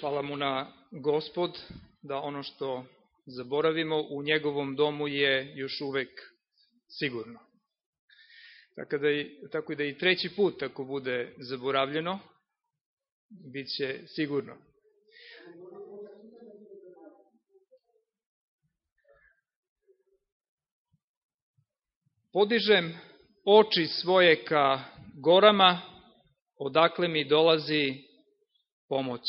Hvala mu na gospod, da ono što zaboravimo u njegovom domu je još uvek sigurno. Tako da, i, tako da i treći put, ako bude zaboravljeno, bit će sigurno. Podižem oči svoje ka gorama, odakle mi dolazi pomoć.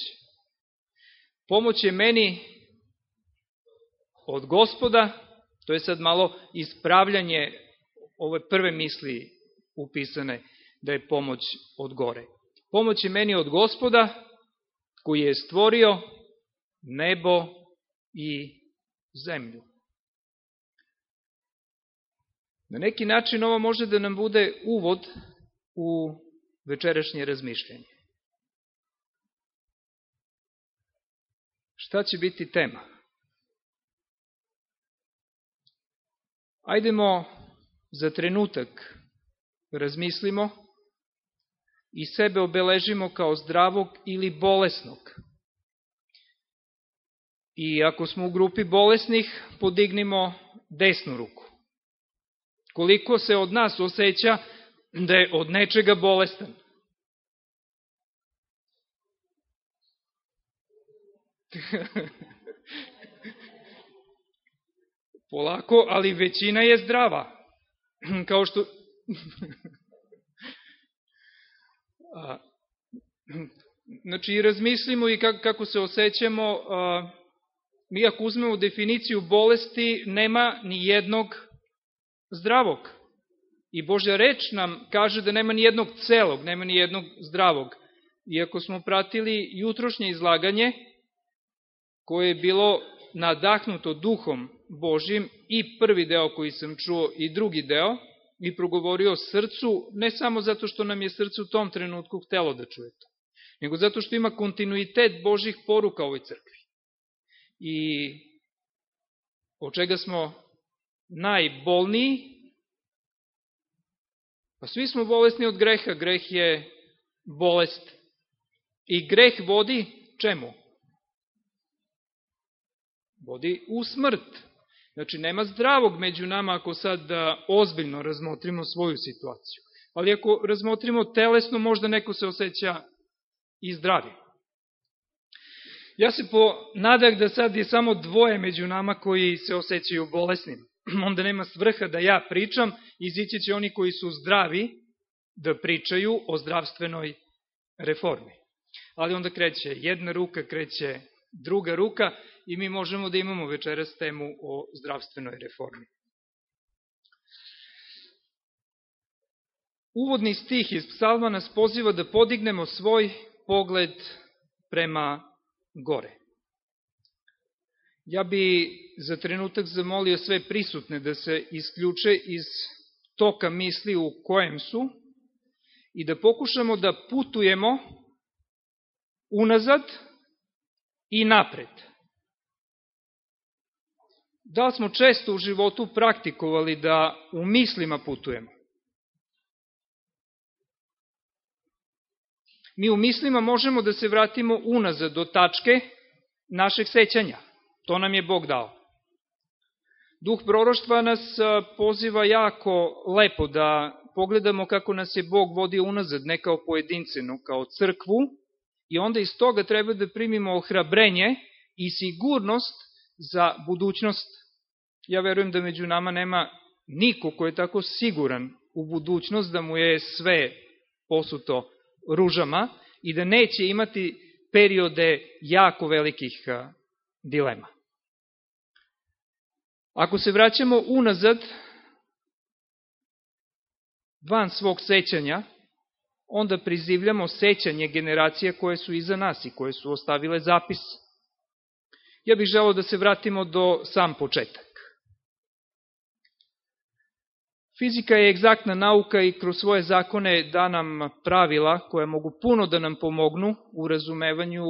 Pomoć je meni od gospoda, to je sad malo ispravljanje ove prve misli upisane, da je pomoć od gore. Pomoć je meni od gospoda, koji je stvorio nebo i zemlju. Na neki način ovo može da nam bude uvod u večerašnje razmišljanje. Šta će biti tema? Ajdemo za trenutak razmislimo i sebe obeležimo kao zdravog ili bolesnog. I ako smo u grupi bolesnih, podignimo desnu ruku. Koliko se od nas osjeća da je od nečega bolestan? Polako, ali većina je zdrava. Kao što... znači, razmislimo i kako se osjećamo, mi ako uzmemo definiciju bolesti, nema ni jednog zdravog. I Božja reč nam kaže da nema ni jednog celog, nema ni jednog zdravog. Iako smo pratili jutrošnje izlaganje, koje je bilo nadahnuto duhom Božim, i prvi deo koji sam čuo i drugi deo, i progovorio srcu, ne samo zato što nam je srce u tom trenutku htelo da čuje to, nego zato što ima kontinuitet Božih poruka ovoj crkvi. I od čega smo najbolniji, pa svi smo bolesni od greha, greh je bolest. I greh vodi čemu? Vodi u smrt. Znači, nema zdravog među nama ako sad da ozbiljno razmotrimo svoju situaciju. Ali ako razmotrimo telesno, možda neko se osjeća i zdravi. Ja se po nadak da sad je samo dvoje među nama koji se osjećaju bolesnim. onda nema svrha da ja pričam, izići će oni koji su zdravi da pričaju o zdravstvenoj reformi. Ali onda kreće jedna ruka, kreće druga ruka i mi možemo da imamo večeras temu o zdravstvenoj reformi. Uvodni stih iz psalma nas poziva da podignemo svoj pogled prema gore. Ja bi za trenutak zamolio sve prisutne da se isključe iz toka misli u kojem su i da pokušamo da putujemo unazad i napred. Da li smo često u životu praktikovali da u mislima putujemo? Mi u mislima možemo da se vratimo unazad do tačke našeg sećanja. To nam je Bog dao. Duh proroštva nas poziva jako lepo da pogledamo kako nas je Bog vodio unazad, ne kao pojedince, no kao crkvu, i onda iz toga treba da primimo ohrabrenje i sigurnost za budućnost. Ja verujem da među nama nema niko ko je tako siguran u budućnost da mu je sve posuto ružama i da neće imati periode jako velikih dilema. Ako se vraćamo unazad, van svog sećanja, onda prizivljamo sećanje generacija koje su iza nas i koje su ostavile zapis. Ja bih želao da se vratimo do sam početak. Fizika je egzaktna nauka i kroz svoje zakone da nam pravila koja mogu puno da nam pomognu u razumevanju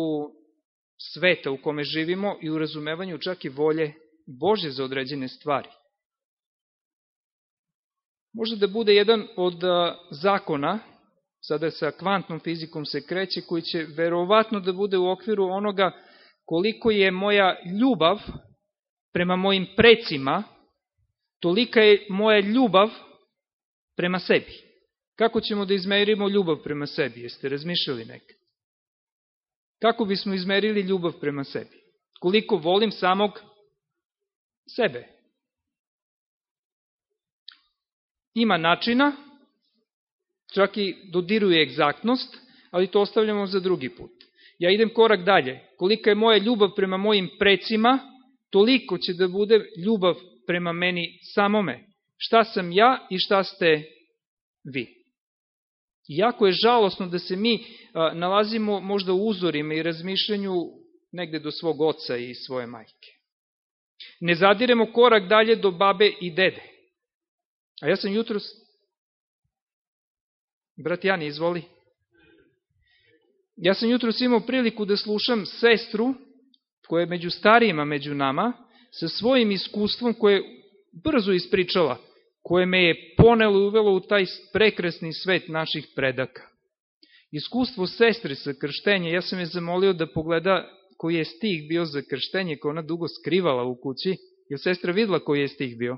sveta u kome živimo i u razumevanju čak i volje Bože za određene stvari. Može da bude jedan od zakona sada sa kvantnom fizikom se kreće, koji će verovatno da bude u okviru onoga koliko je moja ljubav prema mojim precima, tolika je moja ljubav prema sebi. Kako ćemo da izmerimo ljubav prema sebi? Jeste razmišljali nekad? Kako bismo izmerili ljubav prema sebi? Koliko volim samog sebe? Ima načina, čak i dodiruje egzaktnost, ali to ostavljamo za drugi put. Ja idem korak dalje. Kolika je moja ljubav prema mojim precima, toliko će da bude ljubav prema meni samome. Šta sam ja i šta ste vi. Iako je žalosno da se mi a, nalazimo možda u uzorima i razmišljanju negde do svog oca i svoje majke. Ne zadiremo korak dalje do babe i dede. A ja sam jutros... Brat Jani, izvoli. Ja sam jutros imao priliku da slušam sestru, koja je među starijima među nama, sa svojim iskustvom koje je brzo ispričala, koje me je ponelo i uvelo u taj prekrasni svet naših predaka. Iskustvo sestre sa krštenje, ja sam je zamolio da pogleda koji je stih bio za krštenje, koje ona dugo skrivala u kući. Je sestra videla koji je stih bio?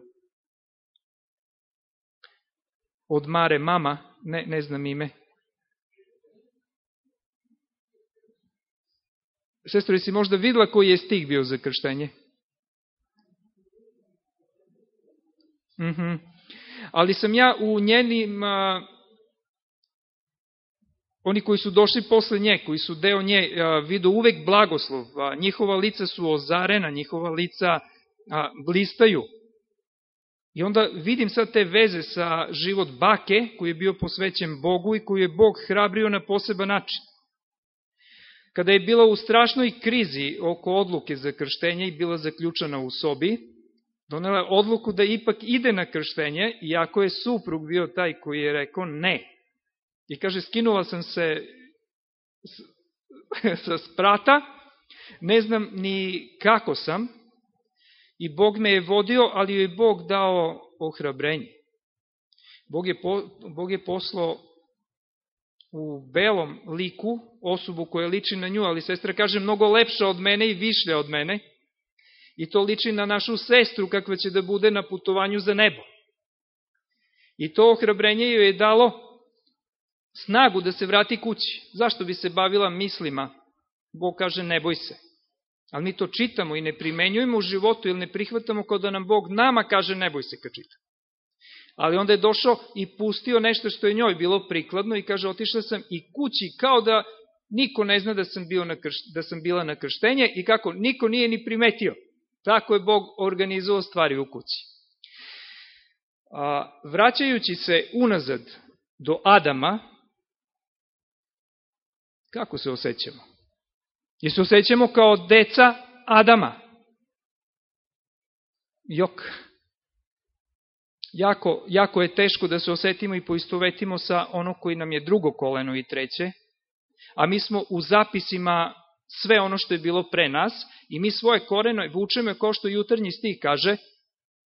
Od Mare mama, ne, ne znam ime. Sestro, jesi možda videla koji je stih bio za krštenje? Mm -hmm. Ali sam ja u njenim, a, oni koji su došli posle nje, koji su deo nje, a, vidu uvek blagoslov, a, njihova lica su ozarena, njihova lica blistaju. I onda vidim sad te veze sa život bake, koji je bio posvećen Bogu i koji je Bog hrabrio na poseban način. Kada je bila u strašnoj krizi oko odluke za krštenje i bila zaključana u sobi, donela je odluku da ipak ide na krštenje, iako je suprug bio taj koji je rekao ne. I kaže, skinula sam se sa sprata, ne znam ni kako sam, i Bog me je vodio, ali je Bog dao ohrabrenje. Bog je, po, Bog je poslao u belom liku osobu koja liči na nju, ali sestra kaže mnogo lepša od mene i višlja od mene. I to liči na našu sestru kakva će da bude na putovanju za nebo. I to ohrabrenje joj je dalo snagu da se vrati kući. Zašto bi se bavila mislima? Bog kaže ne boj se. Ali mi to čitamo i ne primenjujemo u životu ili ne prihvatamo kao da nam Bog nama kaže ne boj se kad čitamo. Ali onda je došao i pustio nešto što je njoj bilo prikladno i kaže otišla sam i kući kao da niko ne zna da sam, bio na krš, da sam bila na krštenje i kako niko nije ni primetio. Tako je Bog organizovao stvari u kući. A, vraćajući se unazad do Adama, kako se osjećamo? I se osjećamo kao deca Adama. Jok. Jako, jako je teško da se osetimo i poistovetimo sa ono koji nam je drugo koleno i treće, a mi smo u zapisima sve ono što je bilo pre nas i mi svoje koreno vučemo kao što jutarnji stih kaže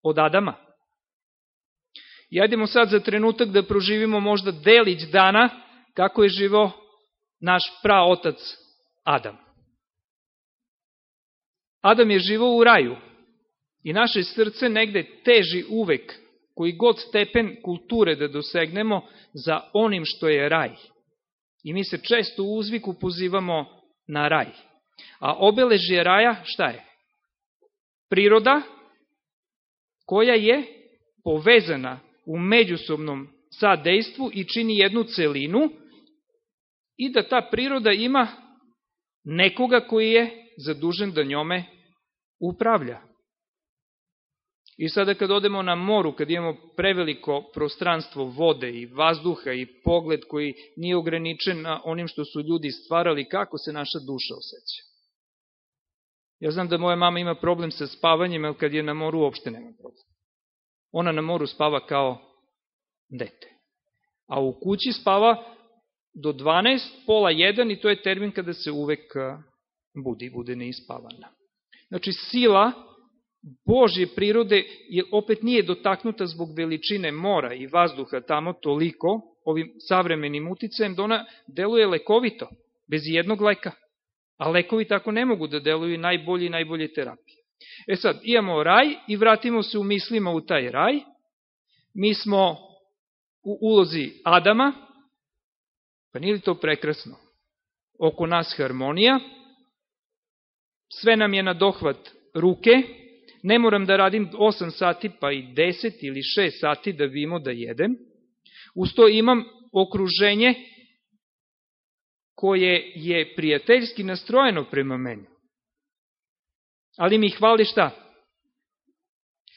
od Adama. I ajdemo sad za trenutak da proživimo možda delić dana kako je živo naš praotac Adam. Adam je živo u raju i naše srce negde teži uvek koji god stepen kulture da dosegnemo za onim što je raj. I mi se često u uzviku pozivamo na raj. A obeležje raja šta je? Priroda koja je povezana u međusobnom sadejstvu i čini jednu celinu i da ta priroda ima nekoga koji je zadužen da njome upravlja. I sada kad odemo na moru, kad imamo preveliko prostranstvo vode i vazduha i pogled koji nije ograničen na onim što su ljudi stvarali, kako se naša duša osjeća? Ja znam da moja mama ima problem sa spavanjem, ali kad je na moru uopšte nema problem. Ona na moru spava kao dete. A u kući spava do 12, pola 1 i to je termin kada se uvek budi, bude neispavana. Znači sila Božje prirode je, opet nije dotaknuta zbog veličine mora i vazduha tamo toliko, ovim savremenim uticajem, da ona deluje lekovito, bez jednog leka. A lekovi tako ne mogu da deluju najbolji i najbolje terapije. E sad, imamo raj i vratimo se u mislima u taj raj. Mi smo u ulozi Adama, pa nije li to prekrasno? Oko nas harmonija, sve nam je na dohvat ruke, ne moram da radim 8 sati pa i 10 ili 6 sati da vimo da jedem, uz to imam okruženje koje je prijateljski nastrojeno prema meni. Ali mi hvali šta?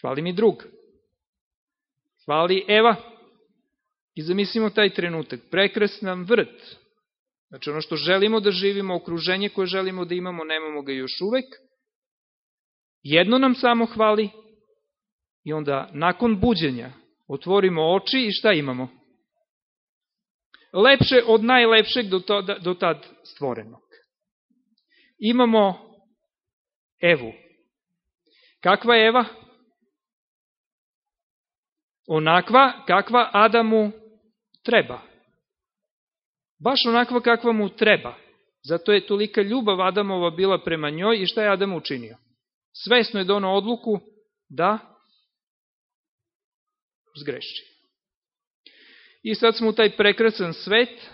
Hvali mi drug. Hvali Eva. I zamislimo taj trenutak. Prekrasnan vrt. Znači ono što želimo da živimo, okruženje koje želimo da imamo, nemamo ga još uvek. Jedno nam samo hvali i onda nakon buđenja otvorimo oči i šta imamo? Lepše od najlepšeg do, to, do tad stvorenog. Imamo Evu. Kakva je Eva? Onakva kakva Adamu treba. Baš onakva kakva mu treba. Zato je tolika ljubav Adamova bila prema njoj i šta je Adam učinio? Svesno je dono odluku da zgreši. I sad smo u taj prekrasan svet,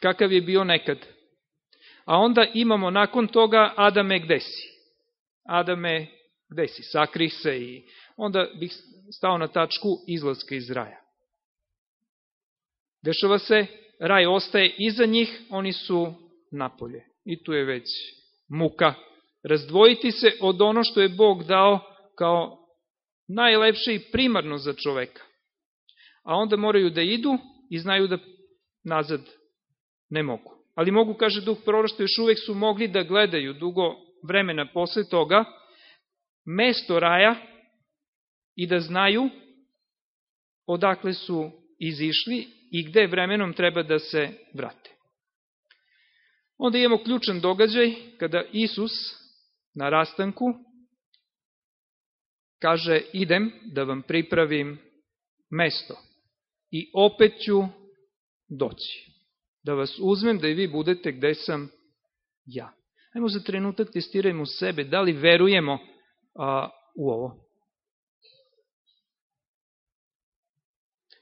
kakav je bio nekad. A onda imamo nakon toga Adame gde si? Adame gde si? Sakrih se i onda bih stao na tačku izlaska iz raja. Dešava se, raj ostaje iza njih, oni su napolje. I tu je već muka. Razdvojiti se od ono što je Bog dao kao najlepše i primarno za čoveka. A onda moraju da idu i znaju da nazad ne mogu. Ali mogu, kaže duh prorošta, još uvek su mogli da gledaju dugo vremena posle toga mesto raja i da znaju odakle su izišli i gde vremenom treba da se vrate. Onda imamo ključan događaj kada Isus na rastanku kaže idem da vam pripravim mesto i opet ću doći. Da vas uzmem da i vi budete gde sam ja. Ajmo za trenutak testirajmo sebe, da li verujemo a, u ovo.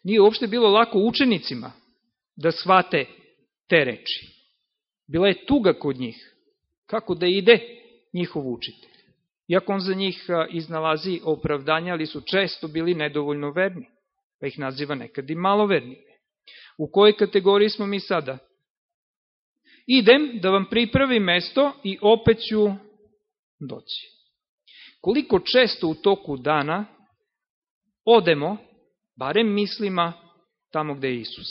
Nije uopšte bilo lako učenicima da shvate te reči. Bila je tuga kod njih. Kako da ide njihov učitelj? Iako on za njih iznalazi opravdanja, ali su često bili nedovoljno verni, pa ih naziva nekad i maloverni. U kojoj kategoriji smo mi sada? Idem da vam pripravim mesto i opet ću doći. Koliko često u toku dana odemo barem mislima, tamo gde je Isus.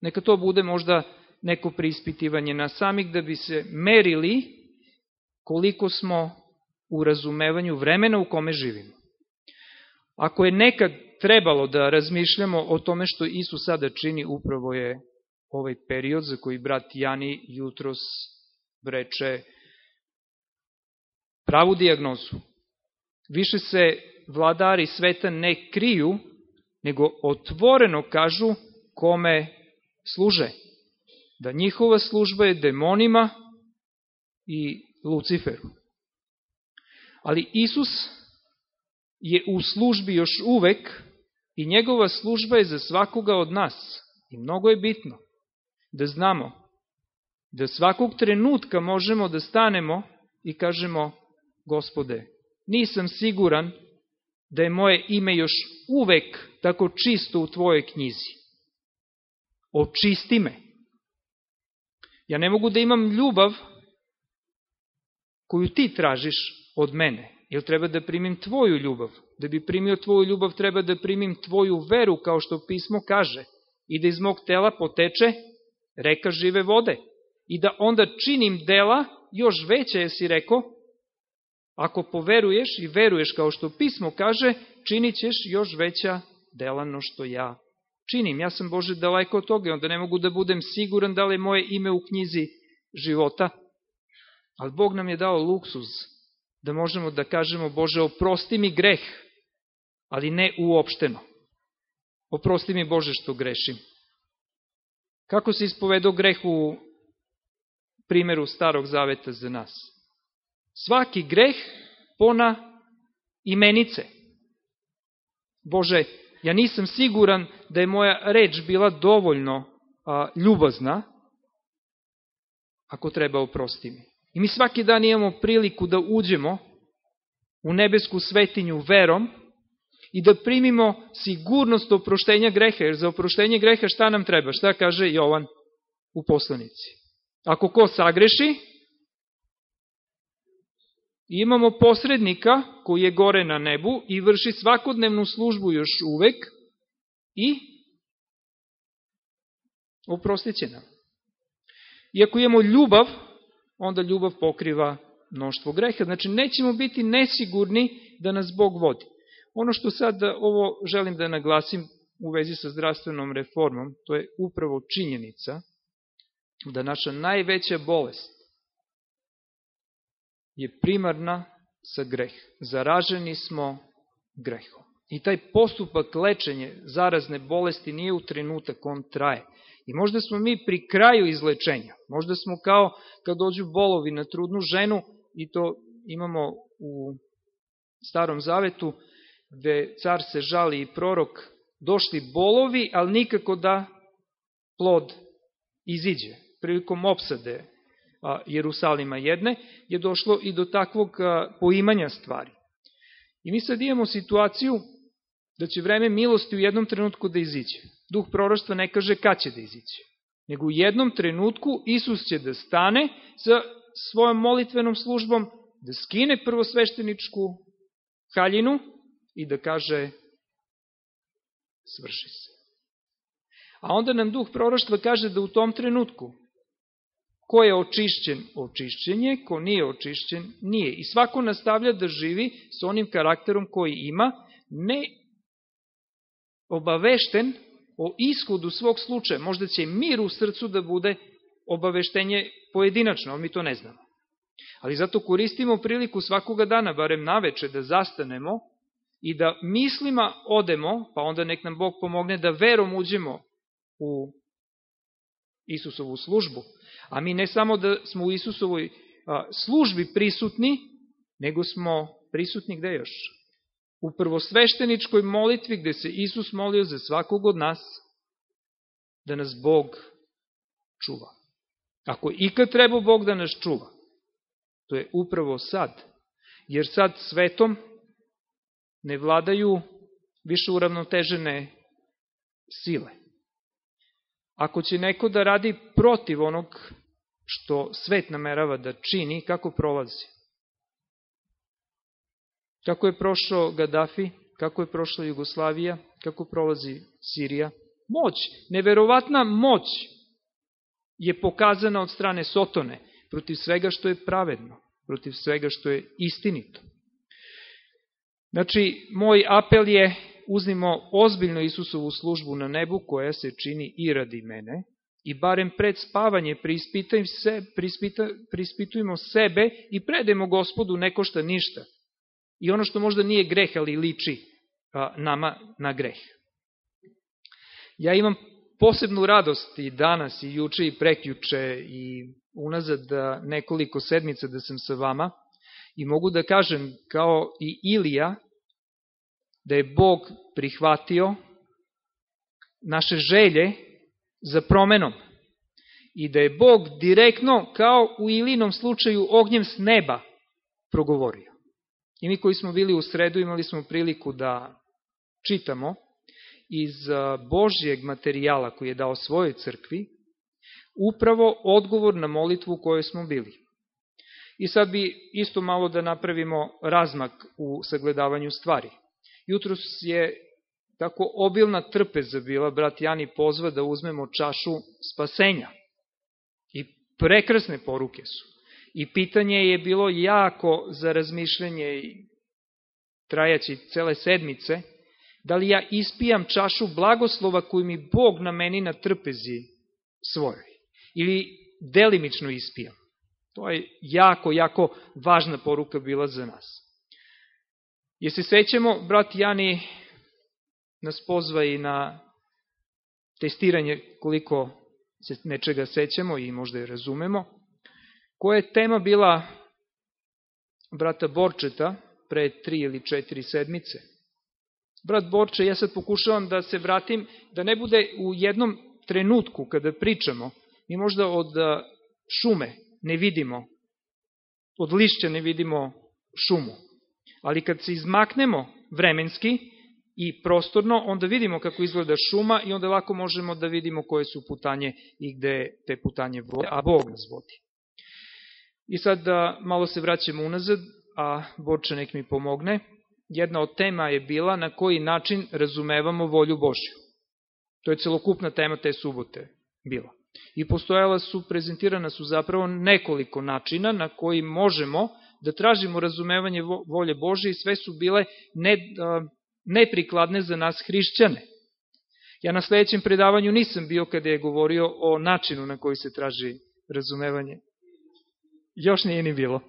Neka to bude možda neko prispitivanje na samih da bi se merili koliko smo u razumevanju vremena u kome živimo. Ako je nekad trebalo da razmišljamo o tome što Isus sada čini, upravo je ovaj period za koji brat Jani jutros breče pravu diagnozu. Više se vladari sveta ne kriju, nego otvoreno kažu kome služe. Da njihova služba je demonima i Luciferu. Ali Isus je u službi još uvek i njegova služba je za svakoga od nas. I mnogo je bitno da znamo da svakog trenutka možemo da stanemo i kažemo, gospode, nisam siguran da je moje ime još uvek tako čisto u tvojoj knjizi. Očisti me. Ja ne mogu da imam ljubav koju ti tražiš od mene, jer treba da primim tvoju ljubav. Da bi primio tvoju ljubav treba da primim tvoju veru, kao što pismo kaže, i da iz mog tela poteče reka žive vode. I da onda činim dela još veće, jesi rekao, Ako poveruješ i veruješ kao što pismo kaže, činit ćeš još veća dela no što ja činim. Ja sam Bože daleko od toga, onda ne mogu da budem siguran da li je moje ime u knjizi života. Ali Bog nam je dao luksuz da možemo da kažemo Bože oprosti mi greh, ali ne uopšteno. Oprosti mi Bože što grešim. Kako se ispovedao greh u primjeru starog zaveta za nas? Svaki greh pona imenice. Bože, ja nisam siguran da je moja reč bila dovoljno a, ljubazna, ako treba oprosti mi. I mi svaki dan imamo priliku da uđemo u nebesku svetinju verom i da primimo sigurnost oproštenja greha, jer za oproštenje greha šta nam treba? Šta kaže Jovan u poslanici? Ako ko sagreši, imamo posrednika koji je gore na nebu i vrši svakodnevnu službu još uvek i oprostit će nam. Iako imamo ljubav, onda ljubav pokriva mnoštvo greha. Znači, nećemo biti nesigurni da nas Bog vodi. Ono što sad ovo želim da naglasim u vezi sa zdravstvenom reformom, to je upravo činjenica da naša najveća bolest je primarna sa greh. Zaraženi smo grehom. I taj postupak lečenja zarazne bolesti nije u trenutak, on traje. I možda smo mi pri kraju izlečenja. Možda smo kao kad dođu bolovi na trudnu ženu i to imamo u starom zavetu, gde car se žali i prorok, došli bolovi, ali nikako da plod iziđe. Prilikom opsade Jerusalima jedne, je došlo i do takvog poimanja stvari. I mi sad imamo situaciju da će vreme milosti u jednom trenutku da iziđe. Duh proroštva ne kaže kad će da iziđe. Nego u jednom trenutku Isus će da stane sa svojom molitvenom službom, da skine prvosvešteničku haljinu i da kaže svrši se. A onda nam duh proroštva kaže da u tom trenutku ko je očišćen, očišćen je, ko nije očišćen, nije. I svako nastavlja da živi s onim karakterom koji ima, ne obavešten o ishodu svog slučaja. Možda će mir u srcu da bude obaveštenje pojedinačno, ali mi to ne znamo. Ali zato koristimo priliku svakoga dana, barem naveče, da zastanemo i da mislima odemo, pa onda nek nam Bog pomogne da verom uđemo u Isusovu službu. A mi ne samo da smo u Isusovoj službi prisutni, nego smo prisutni gde još? U prvosvešteničkoj molitvi gde se Isus molio za svakog od nas, da nas Bog čuva. Ako ikad treba Bog da nas čuva, to je upravo sad. Jer sad svetom ne vladaju više uravnotežene sile. Ako će neko da radi protiv onog što svet namerava da čini, kako prolazi? Kako je prošao Gaddafi, kako je prošla Jugoslavija, kako prolazi Sirija? Moć, neverovatna moć je pokazana od strane Sotone protiv svega što je pravedno, protiv svega što je istinito. Znači, moj apel je uzmimo ozbiljno Isusovu službu na nebu koja se čini i radi mene i barem pred spavanje se, prispita, prispitujemo sebe i predemo gospodu ne košta ništa. I ono što možda nije greh, ali liči a, nama na greh. Ja imam posebnu radost i danas, i juče, i prekjuče, i unazad nekoliko sedmica da sam sa vama, i mogu da kažem, kao i Ilija, da je Bog prihvatio naše želje za promenom i da je Bog direktno, kao u Ilinom slučaju, ognjem s neba progovorio. I mi koji smo bili u sredu imali smo priliku da čitamo iz Božjeg materijala koji je dao svojoj crkvi, upravo odgovor na molitvu u kojoj smo bili. I sad bi isto malo da napravimo razmak u sagledavanju stvari. Jutros je tako obilna trpeza bila, brat Jani pozva da uzmemo čašu spasenja. I prekrasne poruke su. I pitanje je bilo jako za razmišljanje i trajaći cele sedmice, da li ja ispijam čašu blagoslova koju mi Bog na meni na trpezi svojoj. Ili delimično ispijam. To je jako, jako važna poruka bila za nas. Je se sećamo, brat Jani nas pozva i na testiranje koliko se nečega sećamo i možda i razumemo. Koja je tema bila brata Borčeta pre tri ili četiri sedmice? Brat Borče, ja sad pokušavam da se vratim, da ne bude u jednom trenutku kada pričamo, mi možda od šume ne vidimo, od lišća ne vidimo šumu. Ali kad se izmaknemo vremenski i prostorno, onda vidimo kako izgleda šuma i onda lako možemo da vidimo koje su putanje i gde te putanje vode, a Bog nas vodi. I sad da malo se vraćamo unazad, a Borče nek mi pomogne. Jedna od tema je bila na koji način razumevamo volju Božju. To je celokupna tema te subote bila. I postojala su, prezentirana su zapravo nekoliko načina na koji možemo da tražimo razumevanje volje Bože i sve su bile ne, neprikladne za nas hrišćane. Ja na sledećem predavanju nisam bio kada je govorio o načinu na koji se traži razumevanje. Još nije ni bilo.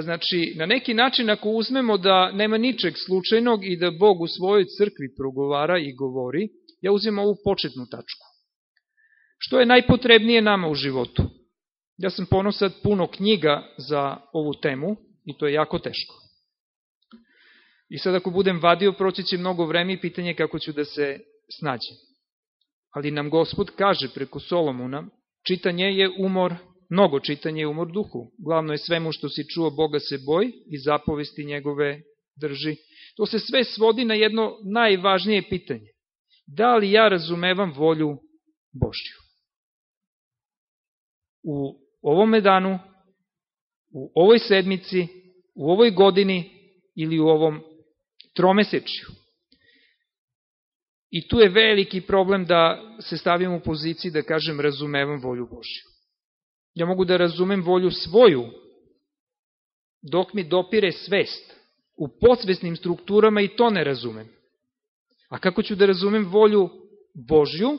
Znači, na neki način ako uzmemo da nema ničeg slučajnog i da Bog u svojoj crkvi progovara i govori, ja uzimam ovu početnu tačku. Što je najpotrebnije nama u životu? Ja sam ponosat puno knjiga za ovu temu i to je jako teško. I sad ako budem vadio, proći će mnogo vreme i pitanje kako ću da se snađem. Ali nam Gospod kaže preko Solomuna, čitanje je umor, mnogo čitanje je umor duhu. Glavno je svemu što si čuo Boga se boj i zapovesti njegove drži. To se sve svodi na jedno najvažnije pitanje. Da li ja razumevam volju Božju? U ovome danu, u ovoj sedmici, u ovoj godini ili u ovom tromesečju. I tu je veliki problem da se stavim u poziciji da kažem razumevam volju Božju. Ja mogu da razumem volju svoju, dok mi dopire svest. U podsvesnim strukturama i to ne razumem. A kako ću da razumem volju Božju,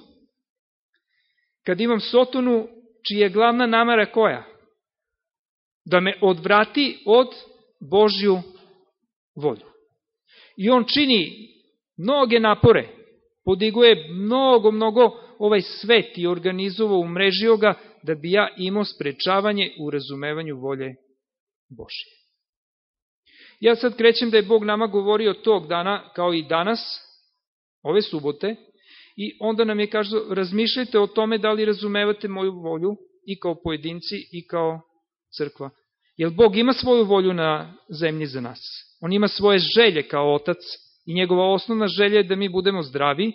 kad imam Sotonu, čija je glavna namara koja? Da me odvrati od Božju volju. I on čini mnoge napore, podiguje mnogo, mnogo ovaj svet i organizovao, umrežio ga, da bi ja imao sprečavanje u razumevanju volje Božje. Ja sad krećem da je Bog nama govorio tog dana, kao i danas, ove subote, i onda nam je kažu, razmišljajte o tome da li razumevate moju volju i kao pojedinci i kao crkva. Jer Bog ima svoju volju na zemlji za nas. On ima svoje želje kao otac i njegova osnovna želja je da mi budemo zdravi.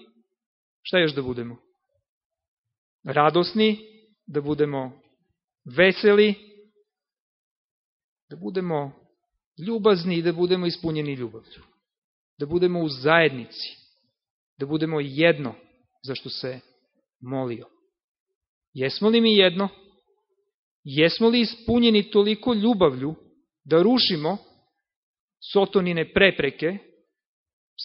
Šta još da budemo? Radosni, da budemo veseli, da budemo ljubazni i da budemo ispunjeni ljubavlju. Da budemo u zajednici, da budemo jedno, zašto se molio. Jesmo li mi jedno? Jesmo li ispunjeni toliko ljubavlju da rušimo sotonine prepreke,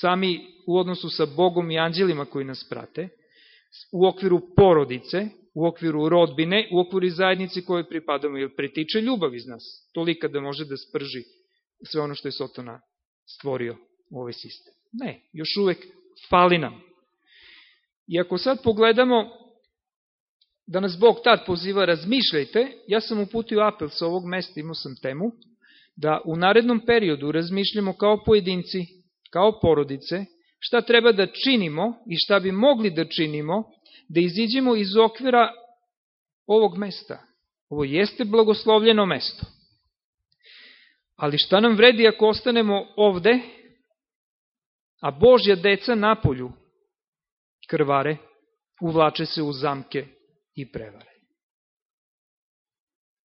sami u odnosu sa Bogom i anđelima koji nas prate, u okviru porodice, u okviru rodbine, u okviru zajednice koje pripadamo, jer pretiče ljubav iz nas, tolika da može da sprži sve ono što je Sotona stvorio u ovaj sistem. Ne, još uvek fali nam. Ako sad pogledamo da nas Bog tad poziva razmišljajte, ja sam uputio apel sa ovog mesta, imao sam temu, da u narednom periodu razmišljamo kao pojedinci, kao porodice, šta treba da činimo i šta bi mogli da činimo, da iziđemo iz okvira ovog mesta. Ovo jeste blagoslovljeno mesto. Ali šta nam vredi ako ostanemo ovde, a Božja deca napolju krvare, uvlače se u zamke i prevare.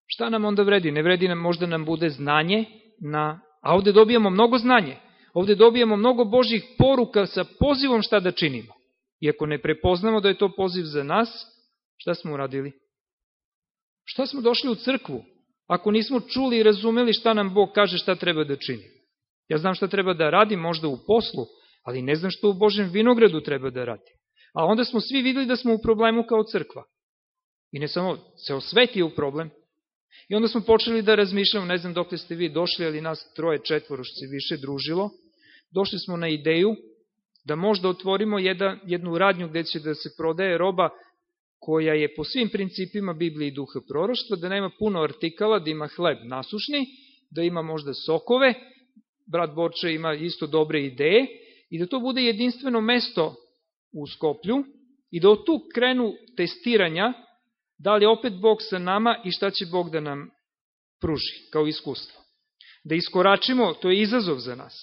Šta nam onda vredi? Ne vredi nam, možda nam bude znanje, na, a ovde dobijamo mnogo znanje. Ovde dobijamo mnogo Božih poruka sa pozivom šta da činimo. Iako ne prepoznamo da je to poziv za nas, šta smo uradili? Šta smo došli u crkvu? Ako nismo čuli i razumeli šta nam Bog kaže šta treba da čini. Ja znam šta treba da radim, možda u poslu, ali ne znam što u Božem vinogradu treba da radi. A onda smo svi videli da smo u problemu kao crkva. I ne samo, ceo svet je u problem. I onda smo počeli da razmišljamo, ne znam dok ste vi došli, ali nas troje, četvoro što se više družilo, došli smo na ideju da možda otvorimo jedan, jednu radnju gde će da se prodaje roba koja je po svim principima Biblije i duha proroštva, da nema puno artikala, da ima hleb nasušni, da ima možda sokove, brat Borče ima isto dobre ideje, i da to bude jedinstveno mesto u Skoplju, i da od tu krenu testiranja, da li opet Bog sa nama i šta će Bog da nam pruži kao iskustvo. Da iskoračimo, to je izazov za nas.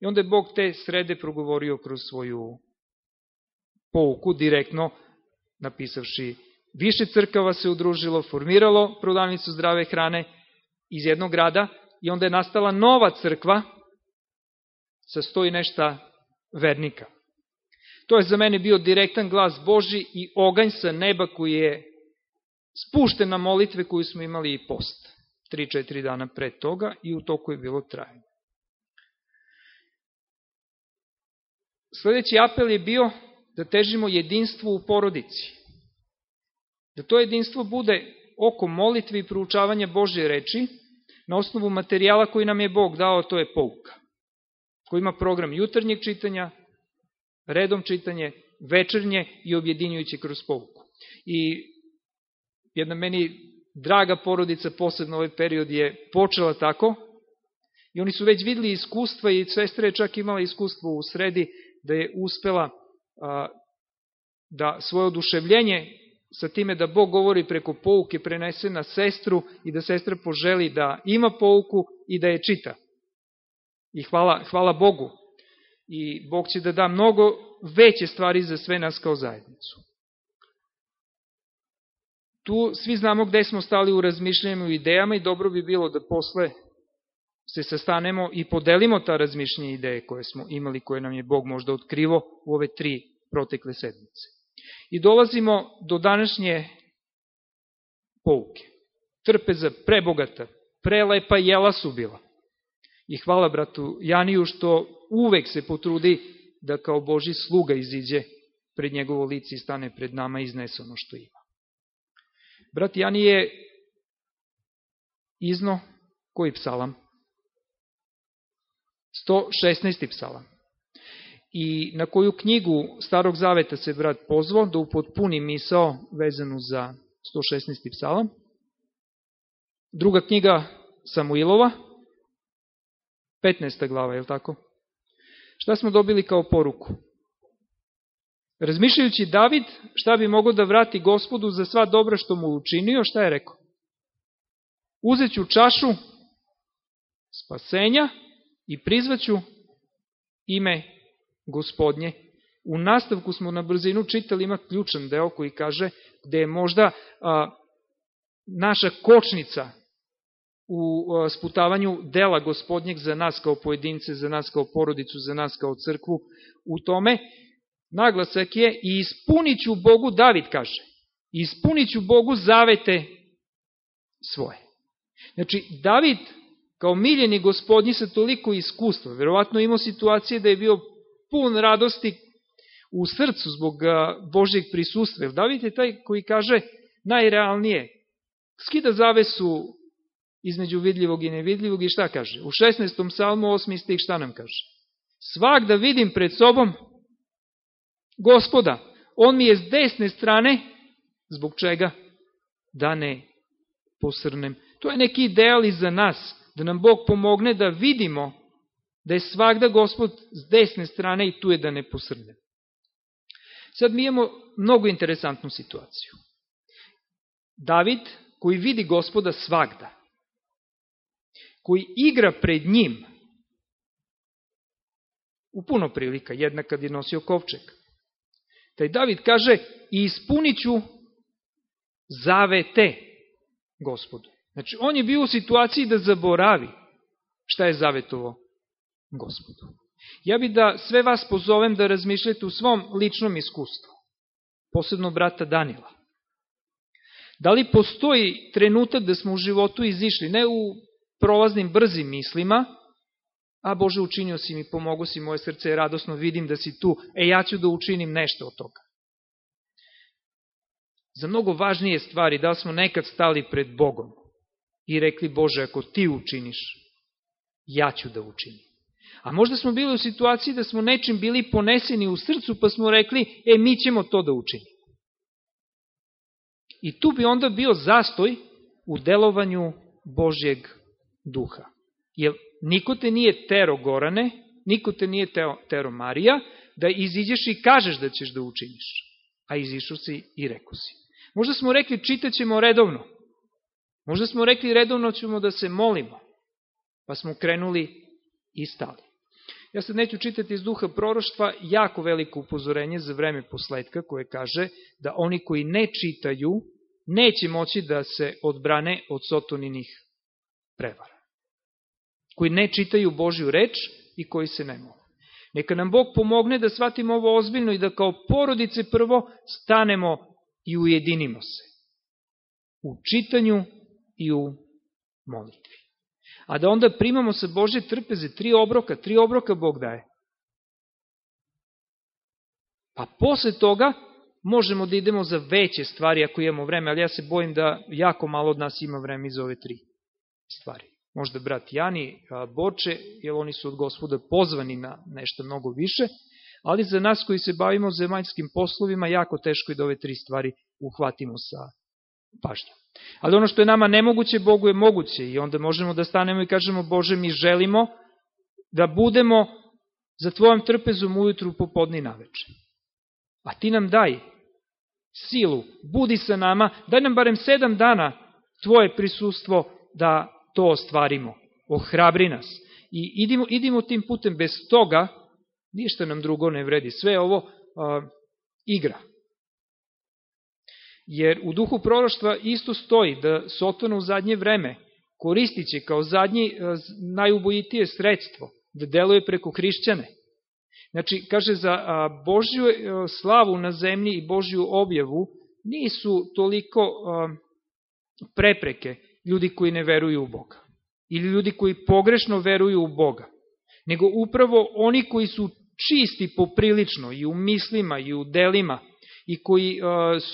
I onda je Bog te srede progovorio kroz svoju pouku, direktno napisavši više crkava se udružilo, formiralo prodavnicu zdrave hrane iz jednog grada i onda je nastala nova crkva sa sto i nešta vernika. To je za mene bio direktan glas Boži i oganj sa neba koji je spušten na molitve koju smo imali i post. 3-4 dana pre toga i u toku je bilo trajno. Sledeći apel je bio da težimo jedinstvu u porodici. Da to jedinstvo bude oko molitve i proučavanja Božje reči, na osnovu materijala koji nam je Bog dao, to je pouka. Koji ima program jutarnjeg čitanja, redom čitanje, večernje i objedinjujući kroz pouku. I jedna meni draga porodica, posebno ovaj period, je počela tako, i oni su već videli iskustva i sestra je čak imala iskustvo u sredi da je uspela a, da svoje oduševljenje sa time da Bog govori preko pouke prenese na sestru i da sestra poželi da ima pouku i da je čita. I hvala, hvala Bogu. I Bog će da da mnogo veće stvari za sve nas kao zajednicu. Tu svi znamo gde smo stali u razmišljanju i idejama i dobro bi bilo da posle se sastanemo i podelimo ta razmišljenja ideje koje smo imali, koje nam je Bog možda otkrivo u ove tri protekle sedmice. I dolazimo do današnje pouke. Trpeza prebogata, prelepa jela su bila. I hvala bratu Janiju što uvek se potrudi da kao Boži sluga iziđe pred njegovo lice i stane pred nama i iznese ono što ima. Brat Jani je izno koji psalam? 116. psalam. I na koju knjigu Starog Zaveta se brat pozvao da upotpuni misao vezanu za 116. psalam? Druga knjiga Samuilova, 15. glava, je li tako? Šta smo dobili kao poruku? Razmišljajući David šta bi mogao da vrati gospodu za sva dobra što mu učinio, šta je rekao? Uzeću čašu spasenja i prizvaću ime gospodnje. U nastavku smo na brzinu čitali, ima ključan deo koji kaže gde je možda a, naša kočnica u a, sputavanju dela gospodnjeg za nas kao pojedince, za nas kao porodicu, za nas kao crkvu, u tome naglasak je i ispunit ću Bogu, David kaže, ispunit ću Bogu zavete svoje. Znači, David kao miljeni gospodnji sa toliko iskustva, verovatno imao situacije da je bio pun radosti u srcu zbog Božjeg prisustva. David je taj koji kaže najrealnije, skida zavesu između vidljivog i nevidljivog i šta kaže? U 16. psalmu 8. stih šta nam kaže? Svak da vidim pred sobom gospoda, on mi je s desne strane, zbog čega? Da ne posrnem. To je neki ideal i za nas, da nam Bog pomogne da vidimo da je svakda gospod s desne strane i tu je da ne posrne. Sad mi imamo mnogo interesantnu situaciju. David, koji vidi gospoda svagda, koji igra pred njim, u puno prilika, jedna kad je nosio kovčeg, taj David kaže, i ispunit ću zavete gospodu. Znači, on je bio u situaciji da zaboravi šta je zavetovo gospodu. Ja bih da sve vas pozovem da razmišljate u svom ličnom iskustvu, posebno brata Danila. Da li postoji trenutak da smo u životu izišli, ne u prolaznim brzim mislima, a Bože učinio si mi, pomogu si, moje srce radosno, vidim da si tu, e ja ću da učinim nešto od toga. Za mnogo važnije stvari, da smo nekad stali pred Bogom, i rekli, Bože, ako ti učiniš, ja ću da učinim. A možda smo bili u situaciji da smo nečim bili poneseni u srcu, pa smo rekli, e, mi ćemo to da učinimo. I tu bi onda bio zastoj u delovanju Božjeg duha. Jer niko te nije tero Gorane, niko te nije teo, tero Marija, da iziđeš i kažeš da ćeš da učiniš. A izišao si i rekao si. Možda smo rekli čitaćemo redovno. Možda smo rekli redovno ćemo da se molimo. Pa smo krenuli i stali. Ja sad neću čitati iz duha proroštva jako veliko upozorenje za vreme posledka koje kaže da oni koji ne čitaju neće moći da se odbrane od sotoninih prevara. Koji ne čitaju Božju reč i koji se ne mole. Neka nam Bog pomogne da shvatimo ovo ozbiljno i da kao porodice prvo stanemo i ujedinimo se. U čitanju i u molitvi. A da onda primamo sa Božje trpeze tri obroka, tri obroka Bog daje. Pa posle toga možemo da idemo za veće stvari ako imamo vreme, ali ja se bojim da jako malo od nas ima vreme iz ove tri stvari. Možda brat Jani, Borče, jer oni su od gospoda pozvani na nešto mnogo više, ali za nas koji se bavimo zemaljskim poslovima, jako teško je da ove tri stvari uhvatimo sa pažnjom. Ali ono što je nama nemoguće, Bogu je moguće i onda možemo da stanemo i kažemo Bože, mi želimo da budemo za Tvojom trpezom ujutru, popodni na večer. A Ti nam daj silu, budi sa nama, daj nam barem sedam dana Tvoje prisustvo da to ostvarimo. Ohrabri nas. I idimo, idimo tim putem, bez toga ništa nam drugo ne vredi. Sve ovo uh, igra. Jer u duhu proroštva isto stoji da Soton u zadnje vreme koristit će kao zadnji najubojitije sredstvo da deluje preko hrišćane. Znači, kaže, za Božju slavu na zemlji i Božju objavu nisu toliko prepreke ljudi koji ne veruju u Boga. Ili ljudi koji pogrešno veruju u Boga. Nego upravo oni koji su čisti poprilično i u mislima i u delima i koji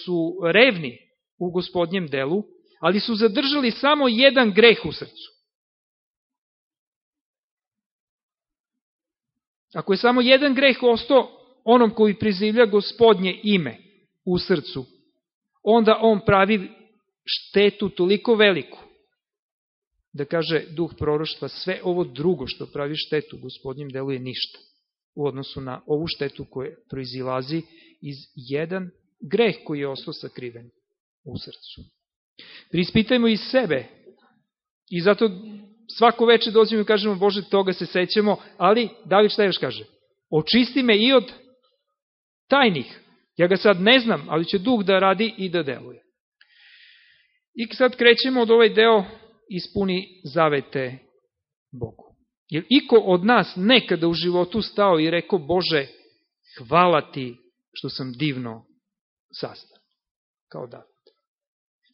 su revni u gospodnjem delu, ali su zadržali samo jedan greh u srcu. Ako je samo jedan greh ostao onom koji prizivlja gospodnje ime u srcu, onda on pravi štetu toliko veliku, da kaže duh proroštva, sve ovo drugo što pravi štetu gospodnjem delu je ništa u odnosu na ovu štetu koja proizilazi iz jedan greh koji je ostao sakriven u srcu. Prispitajmo i sebe i zato svako veče dođemo i kažemo Bože toga se sećamo, ali David šta još kaže? Očisti me i od tajnih. Ja ga sad ne znam, ali će duh da radi i da deluje. I sad krećemo od ovaj deo ispuni zavete Bogu. Jer iko od nas nekada u životu stao i rekao, Bože, hvala ti što sam divno sastan. Kao David.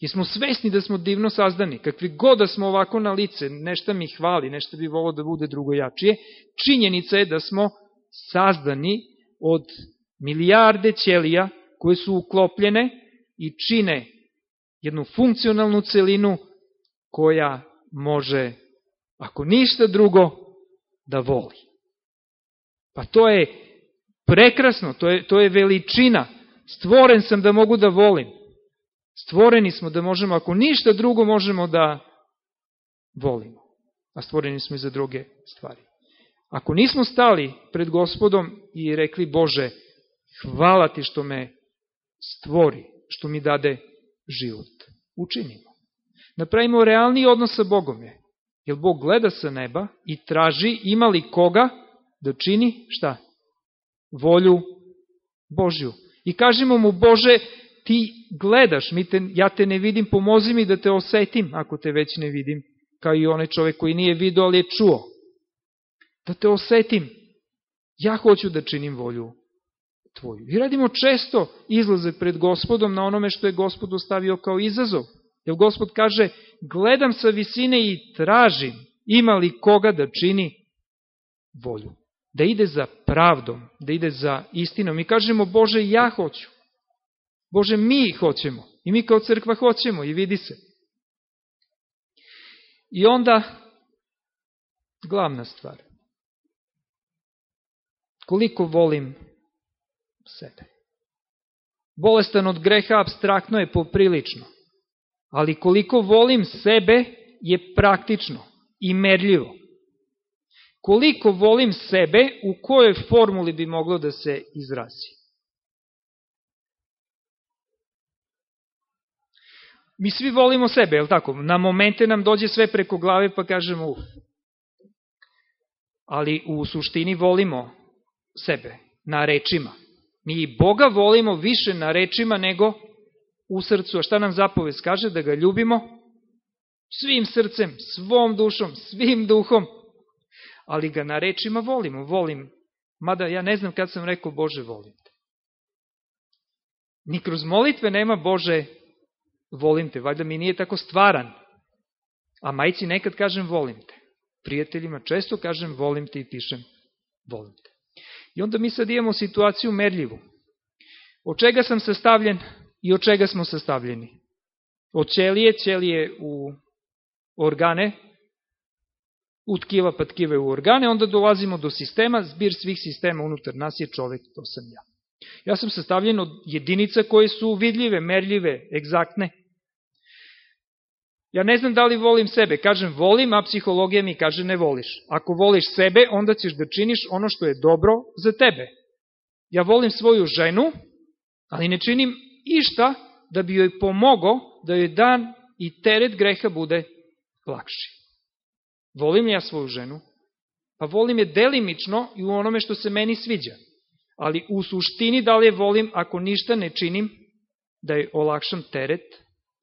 Jesmo svesni da smo divno sazdani, kakvi god da smo ovako na lice, nešto mi hvali, nešto bi volao da bude drugojačije, činjenica je da smo sazdani od milijarde ćelija koje su uklopljene i čine jednu funkcionalnu celinu koja može, ako ništa drugo, da voli. Pa to je prekrasno, to je, to je veličina. Stvoren sam da mogu da volim. Stvoreni smo da možemo, ako ništa drugo, možemo da volimo. A stvoreni smo i za druge stvari. Ako nismo stali pred gospodom i rekli, Bože, hvala ti što me stvori, što mi dade život. Učinimo. Napravimo realni odnos sa Bogom je. Jer Bog gleda sa neba i traži ima li koga da čini šta? Volju Božju. I kažemo mu, Bože, ti gledaš, mi te, ja te ne vidim, pomozi mi da te osetim, ako te već ne vidim, kao i onaj čovek koji nije vidio, ali je čuo. Da te osetim. Ja hoću da činim volju tvoju. I radimo često izlaze pred gospodom na onome što je gospod ostavio kao izazov. Jer gospod kaže, gledam sa visine i tražim, ima li koga da čini volju. Da ide za pravdom, da ide za istinom. Mi kažemo, Bože, ja hoću. Bože, mi hoćemo. I mi kao crkva hoćemo i vidi se. I onda, glavna stvar. Koliko volim sebe. Bolestan od greha abstraktno je poprilično, ali koliko volim sebe je praktično i merljivo. Koliko volim sebe, u kojoj formuli bi moglo da se izrazi. Mi svi volimo sebe, je li tako? Na momente nam dođe sve preko glave pa kažemo uf. Ali u suštini volimo sebe, na rečima. Mi i Boga volimo više na rečima nego u srcu. A šta nam zapovest kaže? Da ga ljubimo svim srcem, svom dušom, svim duhom. Ali ga na rečima volimo. Volim. Mada ja ne znam kad sam rekao Bože volim te. Ni kroz molitve nema Bože volim te. Valjda mi nije tako stvaran. A majci nekad kažem volim te. Prijateljima često kažem volim te i pišem volim te. I onda mi sad imamo situaciju merljivu. Od čega sam sastavljen i od čega smo sastavljeni? Od ćelije, ćelije u organe, u tkiva pa tkive u organe, onda dolazimo do sistema, zbir svih sistema unutar nas je čovek, to sam ja. Ja sam sastavljen od jedinica koje su vidljive, merljive, egzaktne. Ja ne znam da li volim sebe. Kažem volim, a psihologija mi kaže ne voliš. Ako voliš sebe, onda ćeš da činiš ono što je dobro za tebe. Ja volim svoju ženu, ali ne činim išta da bi joj pomogo da joj dan i teret greha bude lakši. Volim li ja svoju ženu? Pa volim je delimično i u onome što se meni sviđa. Ali u suštini da li je volim ako ništa ne činim da je olakšam teret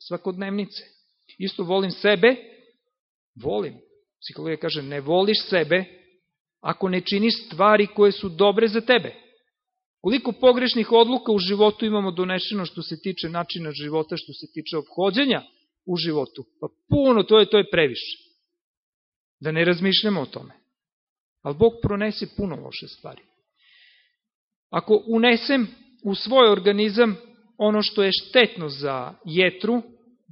svakodnevnice. Isto volim sebe, volim. Psihologija kaže, ne voliš sebe ako ne činiš stvari koje su dobre za tebe. Koliko pogrešnih odluka u životu imamo donešeno što se tiče načina života, što se tiče obhođenja u životu? Pa puno, to je, to je previše. Da ne razmišljamo o tome. Ali Bog pronese puno loše stvari. Ako unesem u svoj organizam ono što je štetno za jetru,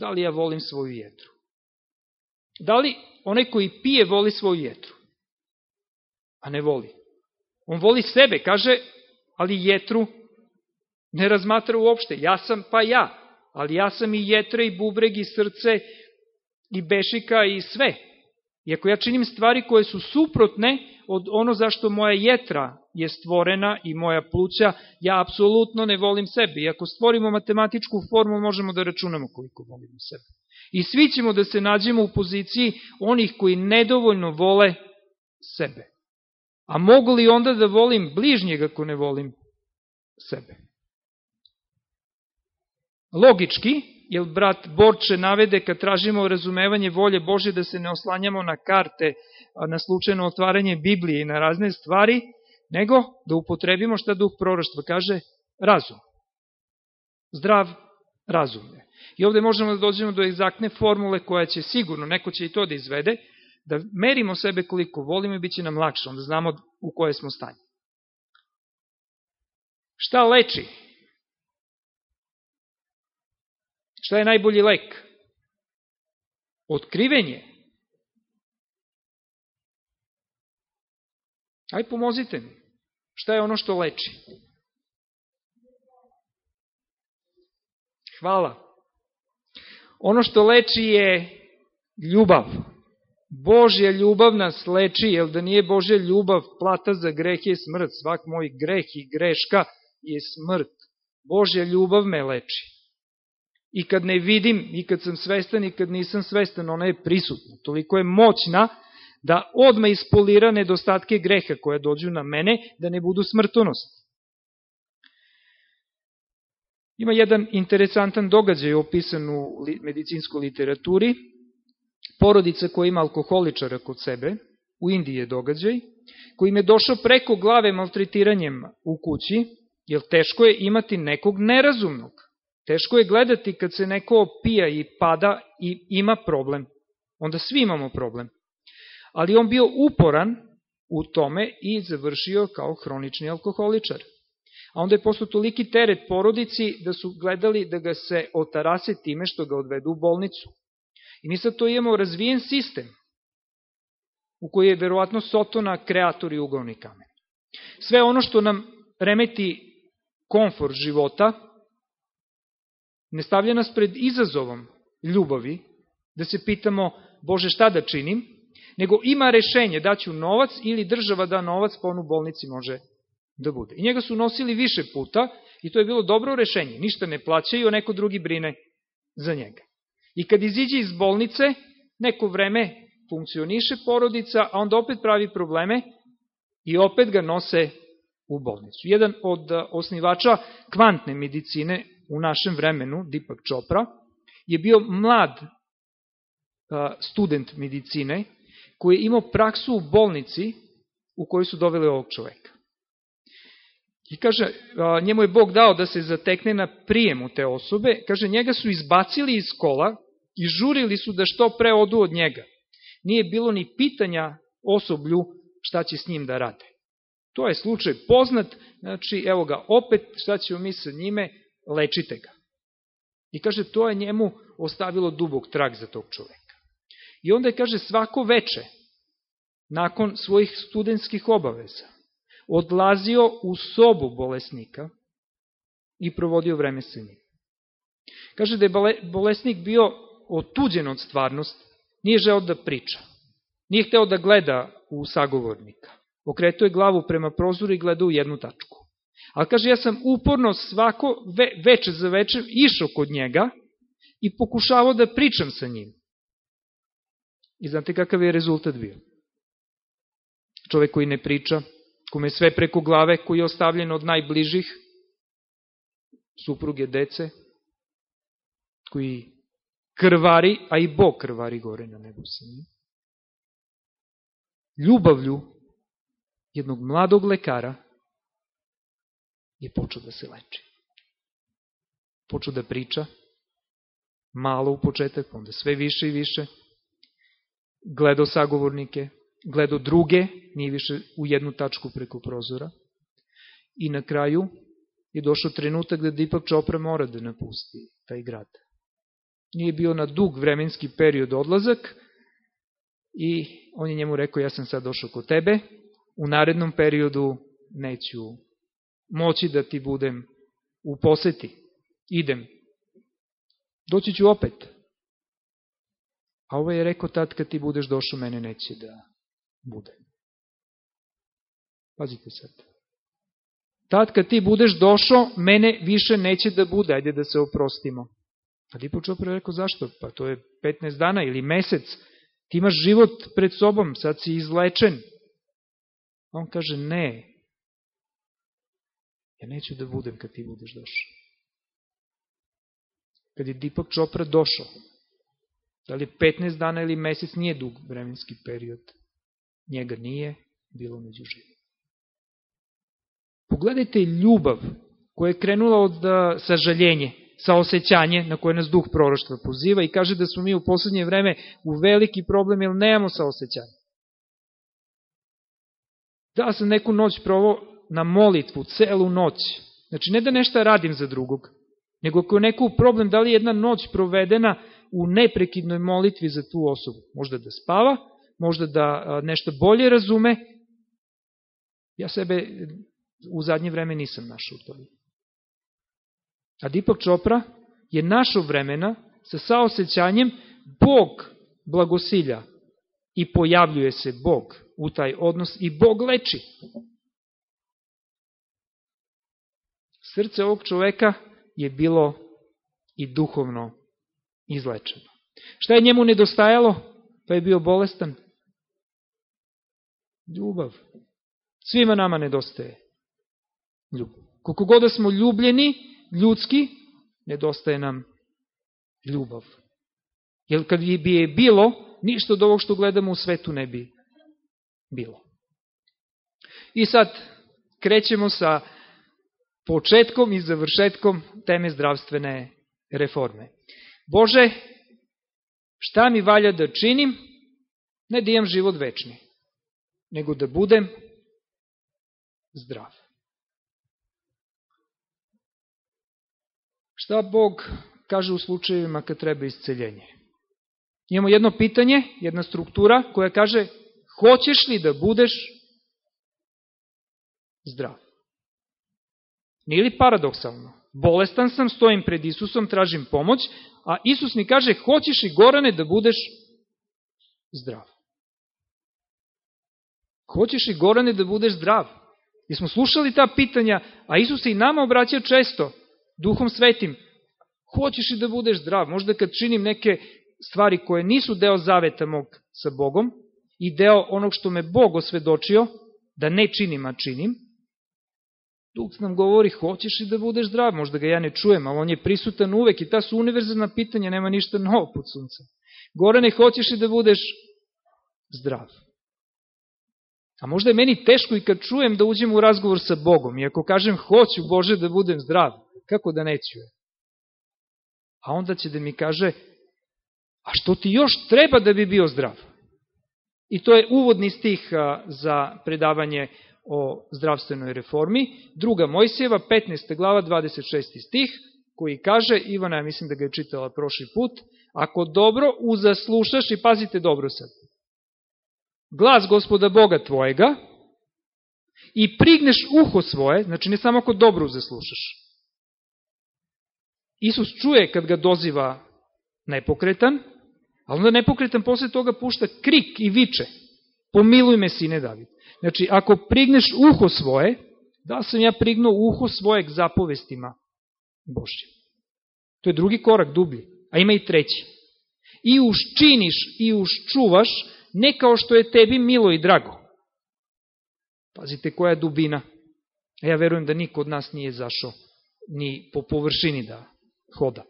da li ja volim svoju jetru? Da li onaj koji pije voli svoju jetru? A ne voli. On voli sebe, kaže, ali jetru ne razmatra uopšte. Ja sam pa ja, ali ja sam i jetra i bubreg i srce i bešika i sve. I ako ja činim stvari koje su suprotne od ono zašto moja jetra je stvorena i moja pluća, ja apsolutno ne volim sebe. I ako stvorimo matematičku formu, možemo da računamo koliko volimo sebe. I svi ćemo da se nađemo u poziciji onih koji nedovoljno vole sebe. A mogu li onda da volim bližnjeg ako ne volim sebe? Logički, jer brat Borče navede kad tražimo razumevanje volje Bože da se ne oslanjamo na karte, na slučajno otvaranje Biblije i na razne stvari, nego da upotrebimo šta duh proroštva kaže razum. Zdrav razum. I ovde možemo da dođemo do egzaktne formule koja će sigurno, neko će i to da izvede, da merimo sebe koliko volimo i bit će nam lakše, onda znamo u koje smo stanje. Šta leči? Šta je najbolji lek? Otkrivenje. Aj pomozite mi. Šta je ono što leči? Hvala. Ono što leči je ljubav. Božja ljubav nas leči, jer da nije Božja ljubav, plata za greh je smrt. Svak moj greh i greška je smrt. Božja ljubav me leči. I kad ne vidim, i kad sam svestan, i kad nisam svestan, ona je prisutna. Toliko je moćna da odma ispolira nedostatke greha koje dođu na mene, da ne budu smrtonost. Ima jedan interesantan događaj opisan u medicinskoj literaturi. Porodica koja ima alkoholičara kod sebe, u Indiji je događaj, koji im je došao preko glave maltretiranjem u kući, jer teško je imati nekog nerazumnog. Teško je gledati kad se neko opija i pada i ima problem. Onda svi imamo problem ali on bio uporan u tome i završio kao hronični alkoholičar. A onda je postao toliki teret porodici da su gledali da ga se otarase time što ga odvedu u bolnicu. I mi sad to imamo razvijen sistem u koji je verovatno Sotona kreator i ugovni kamen. Sve ono što nam remeti komfort života, ne stavlja nas pred izazovom ljubavi, da se pitamo, Bože, šta da činim, nego ima rešenje, daću novac ili država da novac, pa on u bolnici može da bude. I njega su nosili više puta i to je bilo dobro rešenje. Ništa ne plaćaju, a neko drugi brine za njega. I kad iziđe iz bolnice, neko vreme funkcioniše porodica, a onda opet pravi probleme i opet ga nose u bolnicu. Jedan od osnivača kvantne medicine u našem vremenu, Dipak Čopra, je bio mlad student medicine koji je imao praksu u bolnici u kojoj su doveli ovog čoveka. I kaže, njemu je Bog dao da se zatekne na prijemu te osobe, kaže, njega su izbacili iz kola i žurili su da što pre odu od njega. Nije bilo ni pitanja osoblju šta će s njim da rade. To je slučaj poznat, znači, evo ga, opet, šta ćemo mi sa njime, lečite ga. I kaže, to je njemu ostavilo dubog trag za tog čoveka. I onda je, kaže, svako veče, nakon svojih studentskih obaveza, odlazio u sobu bolesnika i provodio vreme sa njim. Kaže da je bolesnik bio otuđen od stvarnosti, nije žeo da priča, nije hteo da gleda u sagovornika. Okretao je glavu prema prozoru i gledao u jednu tačku. Ali kaže, ja sam uporno svako ve, veče za večer išao kod njega i pokušavao da pričam sa njim. I znate kakav je rezultat bio? Čovek koji ne priča, kome sve preko glave, koji je ostavljen od najbližih, supruge, dece, koji krvari, a i Bog krvari gore na nebu sa njim. Ljubavlju jednog mladog lekara je počeo da se leči. Počeo da priča, malo u početak, onda sve više i više, gledao sagovornike, gledao druge, nije više u jednu tačku preko prozora. I na kraju je došao trenutak da Dipak Čopra mora da napusti taj grad. Nije bio na dug vremenski period odlazak i on je njemu rekao ja sam sad došao kod tebe, u narednom periodu neću moći da ti budem u poseti. Idem. Doći ću opet. A ovo je rekao tad kad ti budeš došao, mene neće da bude. Pazite sad. Tad kad ti budeš došao, mene više neće da bude. Ajde da se oprostimo. A Lipo Čopra rekao, zašto? Pa to je 15 dana ili mesec. Ti imaš život pred sobom, sad si izlečen. On kaže, ne. Ja neću da budem kad ti budeš došao. Kad je Dipak Čopra došao, da li 15 dana ili mesec nije dug vremenski period, njega nije bilo među živim. Pogledajte ljubav koja je krenula od sažaljenje, saosećanje na koje nas duh proroštva poziva i kaže da smo mi u poslednje vreme u veliki problem jer nemamo saosećanje. Da sam neku noć provo na molitvu, celu noć. Znači, ne da nešto radim za drugog, nego ako je neko problem, da li je jedna noć provedena u neprekidnoj molitvi za tu osobu. Možda da spava, možda da nešto bolje razume. Ja sebe u zadnje vreme nisam našao to. A Dipak Čopra je našo vremena sa saosećanjem Bog blagosilja i pojavljuje se Bog u taj odnos i Bog leči. Srce ovog čoveka je bilo i duhovno izlečeno. Šta je njemu nedostajalo? Pa je bio bolestan. Ljubav. Svima nama nedostaje ljubav. Koliko god da smo ljubljeni, ljudski, nedostaje nam ljubav. Jer kad bi je bilo, ništa od ovog što gledamo u svetu ne bi bilo. I sad krećemo sa početkom i završetkom teme zdravstvene reforme. Bože, šta mi valja da činim? Ne da imam život večni, nego da budem zdrav. Šta Bog kaže u slučajevima kad treba isceljenje? Imamo jedno pitanje, jedna struktura koja kaže hoćeš li da budeš zdrav. Nije li paradoksalno? Bolestan sam, stojim pred Isusom, tražim pomoć, a Isus mi kaže, hoćeš i Gorane da budeš zdrav. Hoćeš i Gorane da budeš zdrav. I smo slušali ta pitanja, a Isus se i nama obraća često, duhom svetim. Hoćeš i da budeš zdrav. Možda kad činim neke stvari koje nisu deo zaveta mog sa Bogom i deo onog što me Bog osvedočio, da ne činim, a činim, Duh nam govori, hoćeš i da budeš zdrav, možda ga ja ne čujem, ali on je prisutan uvek i ta su univerzalna pitanja, nema ništa novo pod suncem. Gorane, hoćeš i da budeš zdrav. A možda je meni teško i kad čujem da uđem u razgovor sa Bogom, i ako kažem hoću Bože da budem zdrav, kako da neću je? A onda će da mi kaže, a što ti još treba da bi bio zdrav? I to je uvodni stih za predavanje o zdravstvenoj reformi. Druga Mojsijeva, 15. glava, 26. stih, koji kaže, Ivana, ja mislim da ga je čitala prošli put, ako dobro uzaslušaš, i pazite dobro sad, glas gospoda Boga tvojega, i prigneš uho svoje, znači ne samo ako dobro uzaslušaš. Isus čuje kad ga doziva nepokretan, ali onda nepokretan posle toga pušta krik i viče, pomiluj me sine David. Znači, ako prigneš uho svoje, da sam ja prignuo uho svojeg zapovestima Božje. To je drugi korak, dublji. A ima i treći. I uščiniš i uščuvaš, ne kao što je tebi milo i drago. Pazite koja je dubina. A ja verujem da niko od nas nije zašao ni po površini da hoda.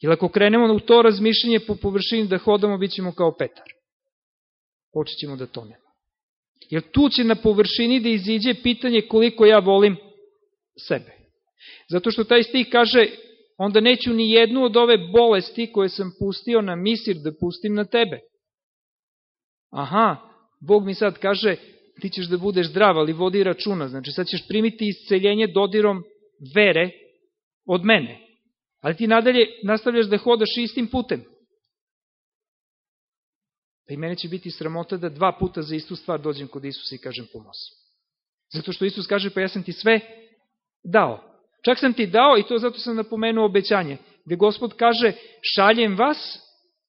Jer ako krenemo u to razmišljanje po površini da hodamo, bit ćemo kao Petar. Počet ćemo da tonemo. Jer tu će na površini da iziđe pitanje koliko ja volim sebe. Zato što taj stih kaže, onda neću ni jednu od ove bolesti koje sam pustio na misir da pustim na tebe. Aha, Bog mi sad kaže, ti ćeš da budeš zdrav, ali vodi računa. Znači sad ćeš primiti isceljenje dodirom vere od mene. Ali ti nadalje nastavljaš da hodaš istim putem. Pa i mene će biti sramota da dva puta za istu stvar dođem kod Isusa i kažem pomozi. Zato što Isus kaže, pa ja sam ti sve dao. Čak sam ti dao, i to zato sam napomenuo obećanje, gde Gospod kaže, šaljem vas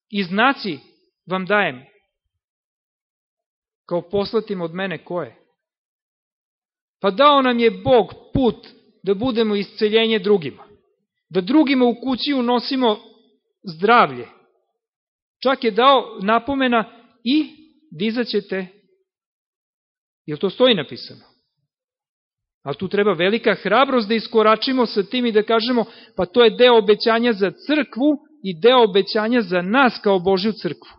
i znaci vam dajem. Kao poslatim od mene koje? Pa dao nam je Bog put da budemo isceljenje drugima. Da drugima u kući unosimo zdravlje, Čak je dao napomena i dizaćete, jer to stoji napisano. Ali tu treba velika hrabrost da iskoračimo sa tim i da kažemo, pa to je deo obećanja za crkvu i deo obećanja za nas kao Božju crkvu.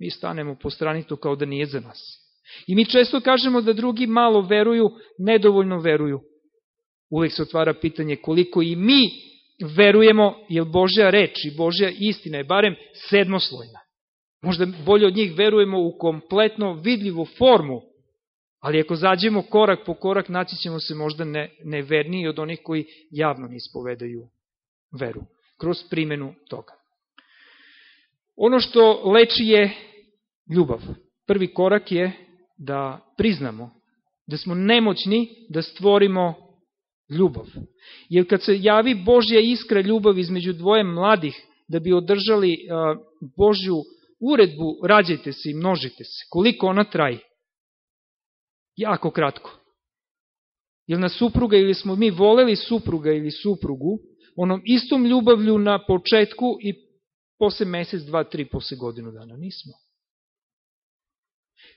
Mi stanemo po strani to kao da nije za nas. I mi često kažemo da drugi malo veruju, nedovoljno veruju. Uvek se otvara pitanje koliko i mi verujemo, jer Božja reč i Božja istina je barem sedmoslojna. Možda bolje od njih verujemo u kompletno vidljivu formu, ali ako zađemo korak po korak, naći ćemo se možda ne, neverniji od onih koji javno ne ispovedaju veru, kroz primenu toga. Ono što leči je ljubav. Prvi korak je da priznamo da smo nemoćni da stvorimo ljubav. Jer kad se javi Božja iskra ljubav između dvoje mladih, da bi održali Božju uredbu, rađajte se i množite se. Koliko ona traji? Jako kratko. Jer na supruga ili smo mi voleli supruga ili suprugu, onom istom ljubavlju na početku i posle mesec, dva, tri, posle godinu dana. Nismo.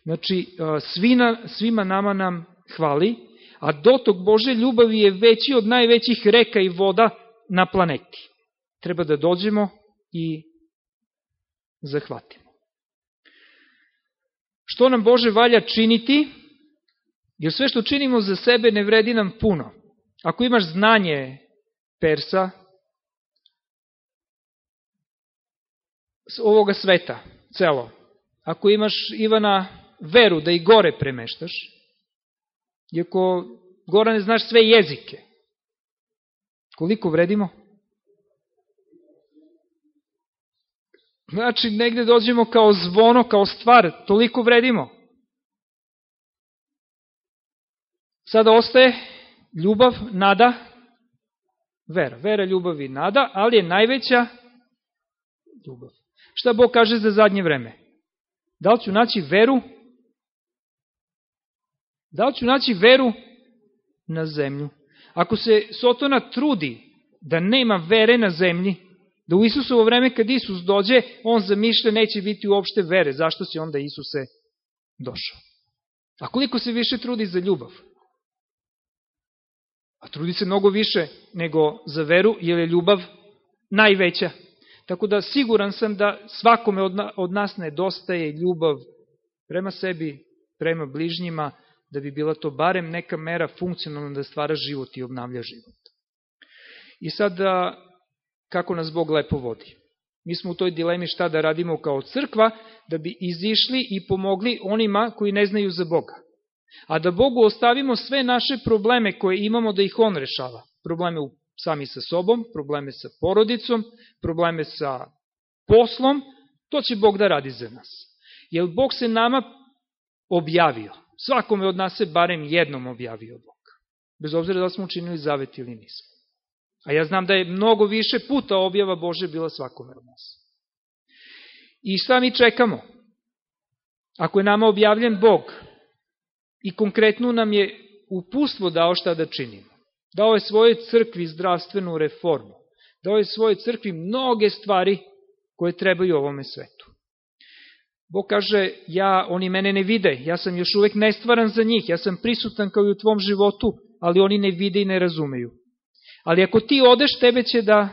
Znači, svina, svima nama nam hvali, a dotok Bože ljubavi je veći od najvećih reka i voda na planeti. Treba da dođemo i zahvatimo. Što nam Bože valja činiti? Jer sve što činimo za sebe ne vredi nam puno. Ako imaš znanje Persa, ovoga sveta, celo, ako imaš, Ivana, veru da i gore premeštaš, iako Gorane znaš sve jezike. Koliko vredimo? Znači, negde dođemo kao zvono, kao stvar, toliko vredimo. Sada ostaje ljubav, nada, vera. Vera, ljubav i nada, ali je najveća ljubav. Šta Bog kaže za zadnje vreme? Da li ću naći veru? Da li ću naći veru na zemlju? Ako se Sotona trudi da nema vere na zemlji, da u Isusovo vreme kad Isus dođe, on zamišlja neće biti uopšte vere. Zašto si onda Isuse došao? A koliko se više trudi za ljubav? A trudi se mnogo više nego za veru, jer je ljubav najveća. Tako da siguran sam da svakome od nas nedostaje ljubav prema sebi, prema bližnjima, da bi bila to barem neka mera funkcionalna da stvara život i obnavlja život. I sad, kako nas Bog lepo vodi? Mi smo u toj dilemi šta da radimo kao crkva, da bi izišli i pomogli onima koji ne znaju za Boga. A da Bogu ostavimo sve naše probleme koje imamo da ih On rešava. Probleme sami sa sobom, probleme sa porodicom, probleme sa poslom, to će Bog da radi za nas. Jer Bog se nama objavio. Svakome od nas se barem jednom objavio Bog. Bez obzira da smo učinili zavet ili nismo. A ja znam da je mnogo više puta objava Bože bila svakome od nas. I šta mi čekamo? Ako je nama objavljen Bog i konkretno nam je upustvo dao šta da činimo, dao je svoje crkvi zdravstvenu reformu, dao je svoje crkvi mnoge stvari koje trebaju ovome svetu. Bog kaže, ja, oni mene ne vide, ja sam još uvek nestvaran za njih, ja sam prisutan kao i u tvom životu, ali oni ne vide i ne razumeju. Ali ako ti odeš, tebe će da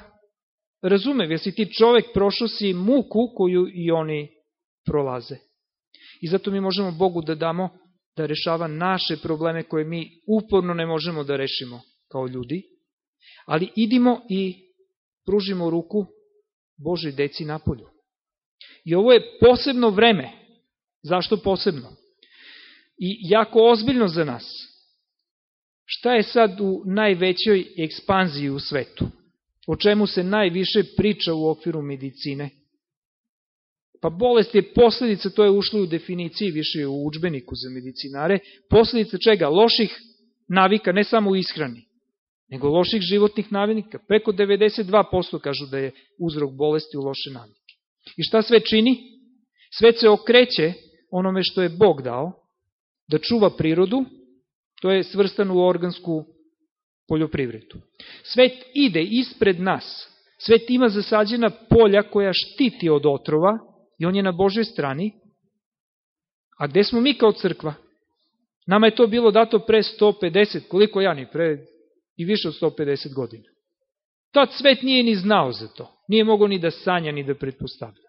razume, jer si ti čovek, prošao si muku koju i oni prolaze. I zato mi možemo Bogu da damo da rešava naše probleme koje mi uporno ne možemo da rešimo kao ljudi, ali idimo i pružimo ruku Božoj deci napolju. I ovo je posebno vreme. Zašto posebno? I jako ozbiljno za nas. Šta je sad u najvećoj ekspanziji u svetu? O čemu se najviše priča u okviru medicine? Pa bolest je posledica, to je ušlo u definiciji, više u učbeniku za medicinare, posledica čega? Loših navika, ne samo u ishrani, nego loših životnih navika. Preko 92% kažu da je uzrok bolesti u loše navike. I šta sve čini? Svet se okreće onome što je Bog dao, da čuva prirodu, To je svrstano u organsku poljoprivredu. Svet ide ispred nas. Svet ima zasađena polja koja štiti od otrova i on je na Božoj strani. A gde smo mi kao crkva? Nama je to bilo dato pre 150, koliko ja ni pre i više od 150 godina. Tad svet nije ni znao za to. Nije mogo ni da sanja, ni da pretpostavlja.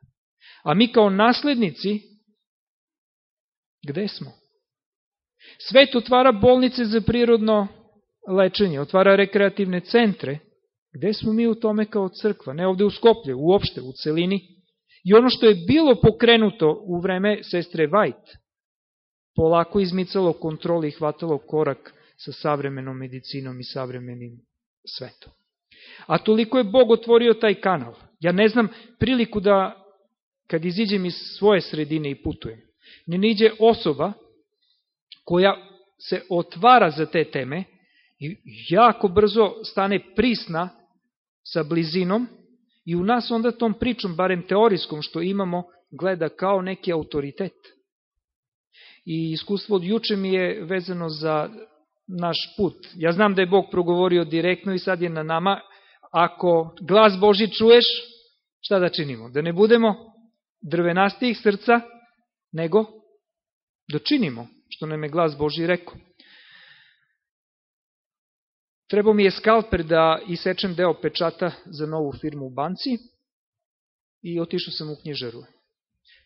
A mi kao naslednici, gde smo? Svet otvara bolnice za prirodno lečenje, otvara rekreativne centre. Gde smo mi u tome kao crkva? Ne ovde u Skoplje, uopšte, u celini. I ono što je bilo pokrenuto u vreme sestre White, polako izmicalo kontroli i hvatalo korak sa savremenom medicinom i savremenim svetom. A toliko je Bog otvorio taj kanal. Ja ne znam priliku da, kad iziđem iz svoje sredine i putujem, ne niđe osoba koja se otvara za te teme i jako brzo stane prisna sa blizinom i u nas onda tom pričom, barem teorijskom što imamo, gleda kao neki autoritet. I iskustvo od juče mi je vezano za naš put. Ja znam da je Bog progovorio direktno i sad je na nama. Ako glas Boži čuješ, šta da činimo? Da ne budemo drvenastijih srca, nego da činimo što nam je glas Boži rekao. Trebao mi je skalper da isečem deo pečata za novu firmu u banci i otišao sam u knjižaru.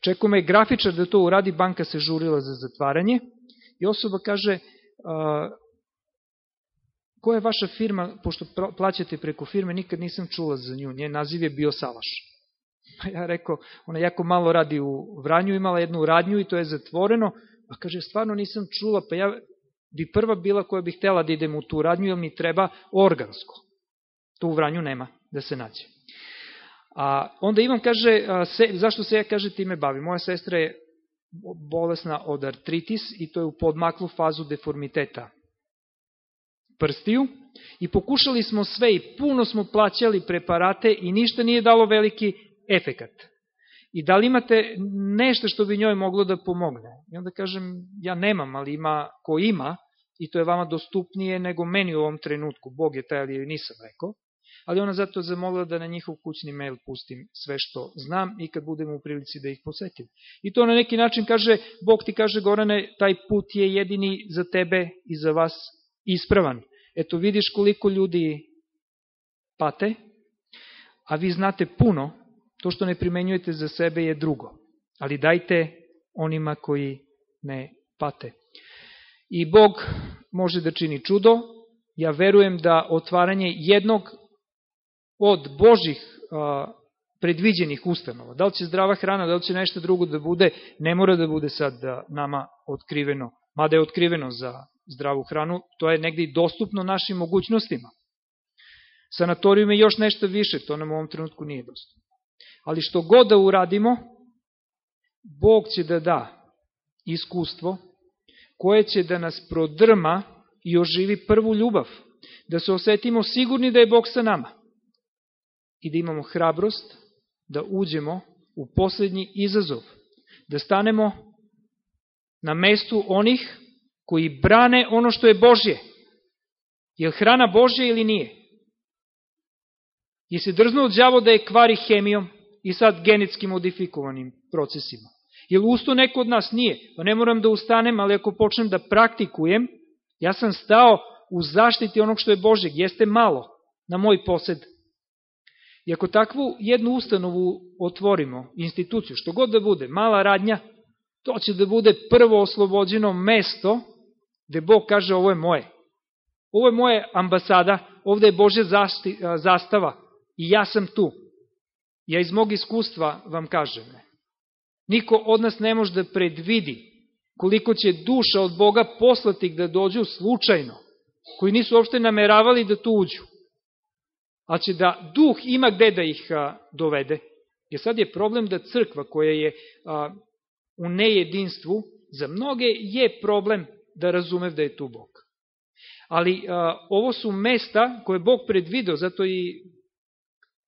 Čekao me grafičar da to uradi, banka se žurila za zatvaranje i osoba kaže koja je vaša firma, pošto plaćate preko firme, nikad nisam čula za nju, njen naziv je bio Salaš. Pa ja rekao, ona jako malo radi u Vranju, imala jednu radnju i to je zatvoreno, A kaže, stvarno nisam čula, pa ja bi prva bila koja bi htela da idem u tu radnju, jer mi treba organsko. To u Vranju nema da se nađe. A onda imam, kaže, se, zašto se ja, kaže, time bavim? Moja sestra je bolesna od artritis i to je u podmaklu fazu deformiteta. Prstiju i pokušali smo sve i puno smo plaćali preparate i ništa nije dalo veliki efekat. I da li imate nešto što bi njoj moglo da pomogne? I onda kažem, ja nemam, ali ima ko ima i to je vama dostupnije nego meni u ovom trenutku. Bog je taj, ali joj nisam rekao. Ali ona zato zamolila da na njihov kućni mail pustim sve što znam i kad budem u prilici da ih posetim. I to na neki način kaže, Bog ti kaže, Gorane, taj put je jedini za tebe i za vas ispravan. Eto vidiš koliko ljudi pate, a vi znate puno, to što ne primenjujete za sebe je drugo. Ali dajte onima koji ne pate. I Bog može da čini čudo. Ja verujem da otvaranje jednog od Božih a, predviđenih ustanova, da li će zdrava hrana, da li će nešto drugo da bude, ne mora da bude sad nama otkriveno, mada je otkriveno za zdravu hranu, to je negde i dostupno našim mogućnostima. Sanatorijum je još nešto više, to nam u ovom trenutku nije dostupno. Ali što god da uradimo, Bog će da da iskustvo koje će da nas prodrma i oživi prvu ljubav, da se osetimo sigurni da je Bog sa nama i da imamo hrabrost da uđemo u poslednji izazov, da stanemo na mestu onih koji brane ono što je Božje. Je li hrana Božja ili nije? Je se drznuo đavo da je kvari hemijom i sad genetski modifikovanim procesima? Je li usto neko od nas? Nije. Pa ne moram da ustanem, ali ako počnem da praktikujem, ja sam stao u zaštiti onog što je Božeg. Jeste malo na moj posed. I ako takvu jednu ustanovu otvorimo, instituciju, što god da bude, mala radnja, to će da bude prvo oslobođeno mesto gde Bog kaže ovo je moje. Ovo je moje ambasada, ovde je Bože zastava i ja sam tu. Ja iz mog iskustva vam kažem. Niko od nas ne može da predvidi koliko će duša od Boga poslati da dođu slučajno, koji nisu uopšte nameravali da tu uđu. A će da duh ima gde da ih a, dovede. Jer sad je problem da crkva koja je a, u nejedinstvu, za mnoge je problem да разумев да е ту Бог. Али а, ово су места кои Бог предвидо, затоа и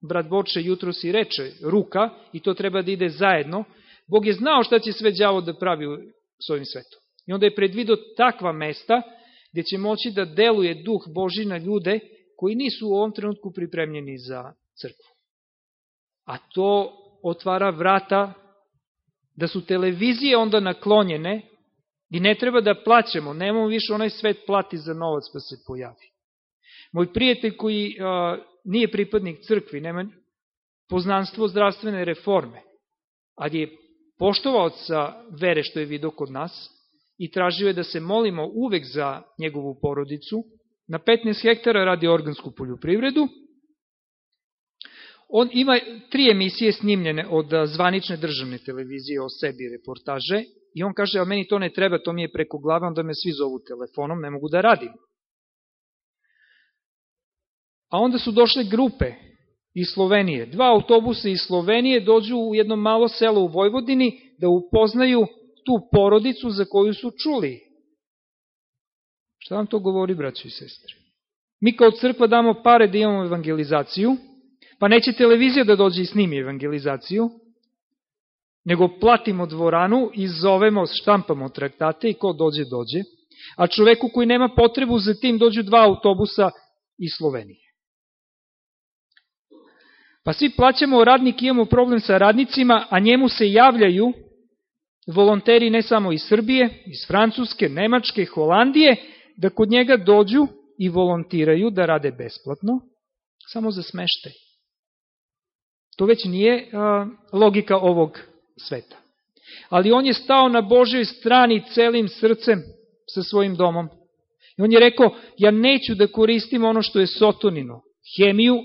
брат Борче јутро си рече рука и то треба да иде заедно. Бог е знао што ќе све ѓавот да прави со овим светот. И онда е предвидо таква места де ќе моći да делуе дух Божи на луѓе кои не су у овом тренутку припремljeni за цркву. А то отвара врата да су телевизија, онда наклонjene I ne treba da plaćamo, nemamo više onaj svet plati za novac pa se pojavi. Moj prijatelj koji a, nije pripadnik crkvi, nema poznanstvo zdravstvene reforme, ali je poštovaoca vere što je vidio kod nas i tražio je da se molimo uvek za njegovu porodicu, na 15 hektara radi organsku poljoprivredu, On ima tri emisije snimljene od zvanične državne televizije o sebi reportaže i on kaže, a meni to ne treba, to mi je preko glave, onda me svi zovu telefonom, ne mogu da radim. A onda su došle grupe iz Slovenije. Dva autobusa iz Slovenije dođu u jedno malo selo u Vojvodini da upoznaju tu porodicu za koju su čuli. Šta vam to govori, braći i sestre? Mi kao crkva damo pare da imamo evangelizaciju, pa neće televizija da dođe i snimi evangelizaciju, nego platimo dvoranu i zovemo, štampamo traktate i ko dođe, dođe. A čoveku koji nema potrebu za tim dođu dva autobusa iz Slovenije. Pa svi plaćamo radnik, imamo problem sa radnicima, a njemu se javljaju volonteri ne samo iz Srbije, iz Francuske, Nemačke, Holandije, da kod njega dođu i volontiraju da rade besplatno, samo za smeštaj. To već nije a, logika ovog sveta. Ali on je stao na Božoj strani celim srcem sa svojim domom. I on je rekao, ja neću da koristim ono što je sotonino, hemiju,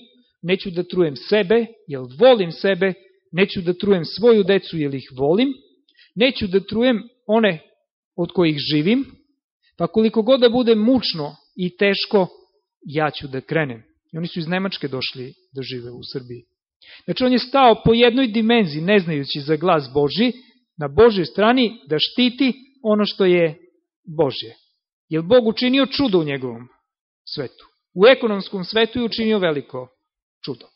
neću da trujem sebe, jer volim sebe, neću da trujem svoju decu, jer ih volim, neću da trujem one od kojih živim, pa koliko god da bude mučno i teško, ja ću da krenem. I oni su iz Nemačke došli da žive u Srbiji. Znači on je stao po jednoj dimenziji, ne znajući za glas Boži, na Božoj strani da štiti ono što je Božje. Je li Bog učinio čudo u njegovom svetu. U ekonomskom svetu je učinio veliko čudo.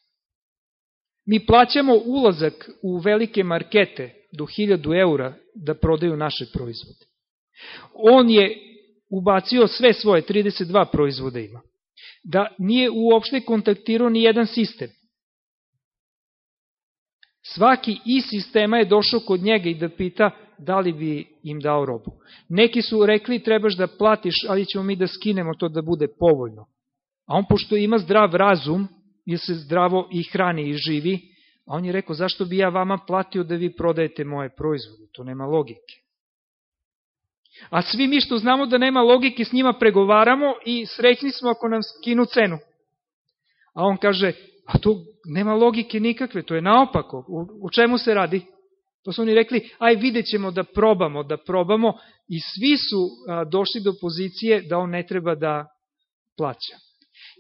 Mi plaćamo ulazak u velike markete do 1000 eura da prodaju naše proizvode. On je ubacio sve svoje, 32 proizvoda ima. Da nije uopšte kontaktirao ni jedan sistem. Svaki iz sistema je došao kod njega i da pita da li bi im dao robu. Neki su rekli trebaš da platiš, ali ćemo mi da skinemo to da bude povoljno. A on pošto ima zdrav razum, jer se zdravo i hrani i živi, a on je rekao zašto bi ja vama platio da vi prodajete moje proizvode, to nema logike. A svi mi što znamo da nema logike s njima pregovaramo i srećni smo ako nam skinu cenu. A on kaže, a to nema logike nikakve, to je naopako. U, u čemu se radi? To su oni rekli, aj vidjet ćemo da probamo, da probamo i svi su a, došli do pozicije da on ne treba da plaća.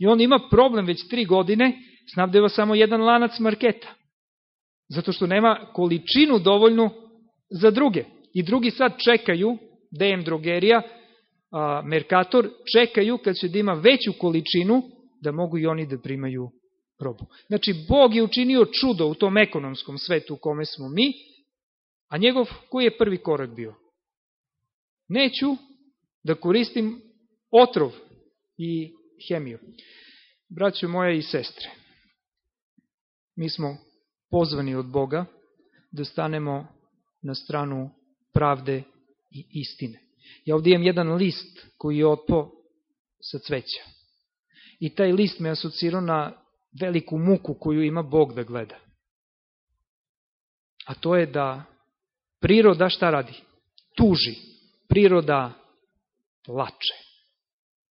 I on ima problem već tri godine, snabdeva samo jedan lanac marketa. Zato što nema količinu dovoljnu za druge. I drugi sad čekaju, DM drogerija, a, Merkator, čekaju kad će da ima veću količinu, da mogu i oni da primaju robu. Znači, Bog je učinio čudo u tom ekonomskom svetu u kome smo mi, a njegov, koji je prvi korak bio? Neću da koristim otrov i hemiju. Braćo moje i sestre, mi smo pozvani od Boga da stanemo na stranu pravde i istine. Ja ovdje imam jedan list koji je otpo sa cveća. I taj list me asocirao na veliku muku koju ima Bog da gleda. A to je da priroda šta radi? Tuži. Priroda lače.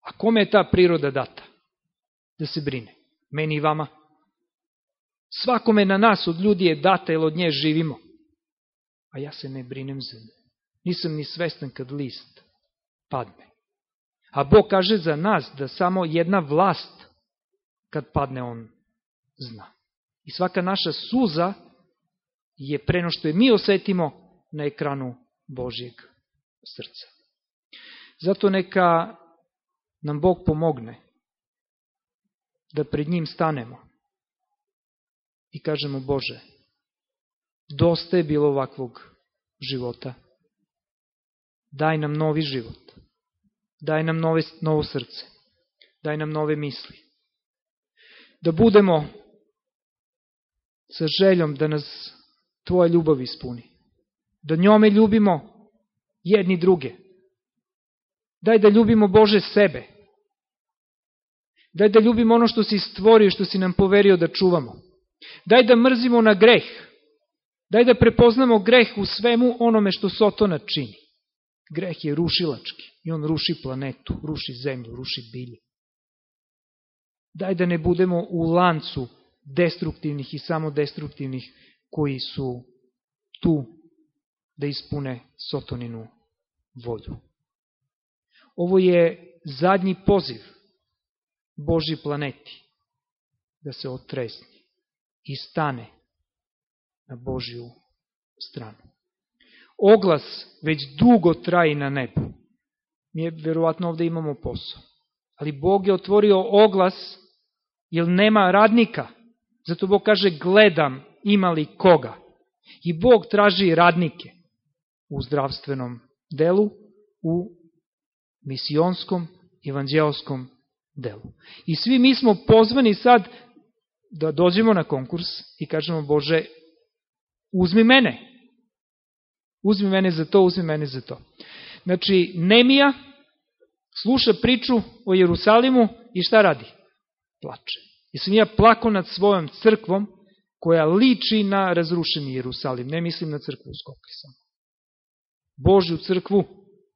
A kome je ta priroda data? Da se brine. Meni i vama. Svakome na nas od ljudi je data, jer od nje živimo. A ja se ne brinem za nje. Nisam ni svestan kad list padne. A Bog kaže za nas da samo jedna vlast kad padne on zna. I svaka naša suza je preno što je mi osetimo na ekranu Božijeg srca. Zato neka nam Bog pomogne da pred njim stanemo i kažemo Bože, dosta je bilo ovakvog života. Daj nam novi život. Daj nam nove, novo srce. Daj nam nove misli. Da budemo sa željom da nas Tvoja ljubav ispuni. Da njome ljubimo jedni druge. Daj da ljubimo Bože sebe. Daj da ljubimo ono što si stvorio, što si nam poverio da čuvamo. Daj da mrzimo na greh. Daj da prepoznamo greh u svemu onome što Sotona čini. Greh je rušilački i on ruši planetu, ruši zemlju, ruši bilje. Daj da ne budemo u lancu destruktivnih i samo destruktivnih koji su tu da ispune Sotoninu volju. Ovo je zadnji poziv Boži planeti da se otresni i stane na Božju stranu. Oglas već dugo traji na nebu. Mi verovatno ovde imamo posao. Ali Bog je otvorio oglas jer nema radnika. Zato Bog kaže gledam ima li koga. I Bog traži radnike u zdravstvenom delu, u misionskom, evanđelskom delu. I svi mi smo pozvani sad da dođemo na konkurs i kažemo Bože, uzmi mene. Uzmi mene za to, uzmi mene za to. Znači, Nemija sluša priču o Jerusalimu i šta radi? Plače. I sam ja plako nad svojom crkvom koja liči na razrušeni Jerusalim. Ne mislim na crkvu u Skopli samo. Božju crkvu,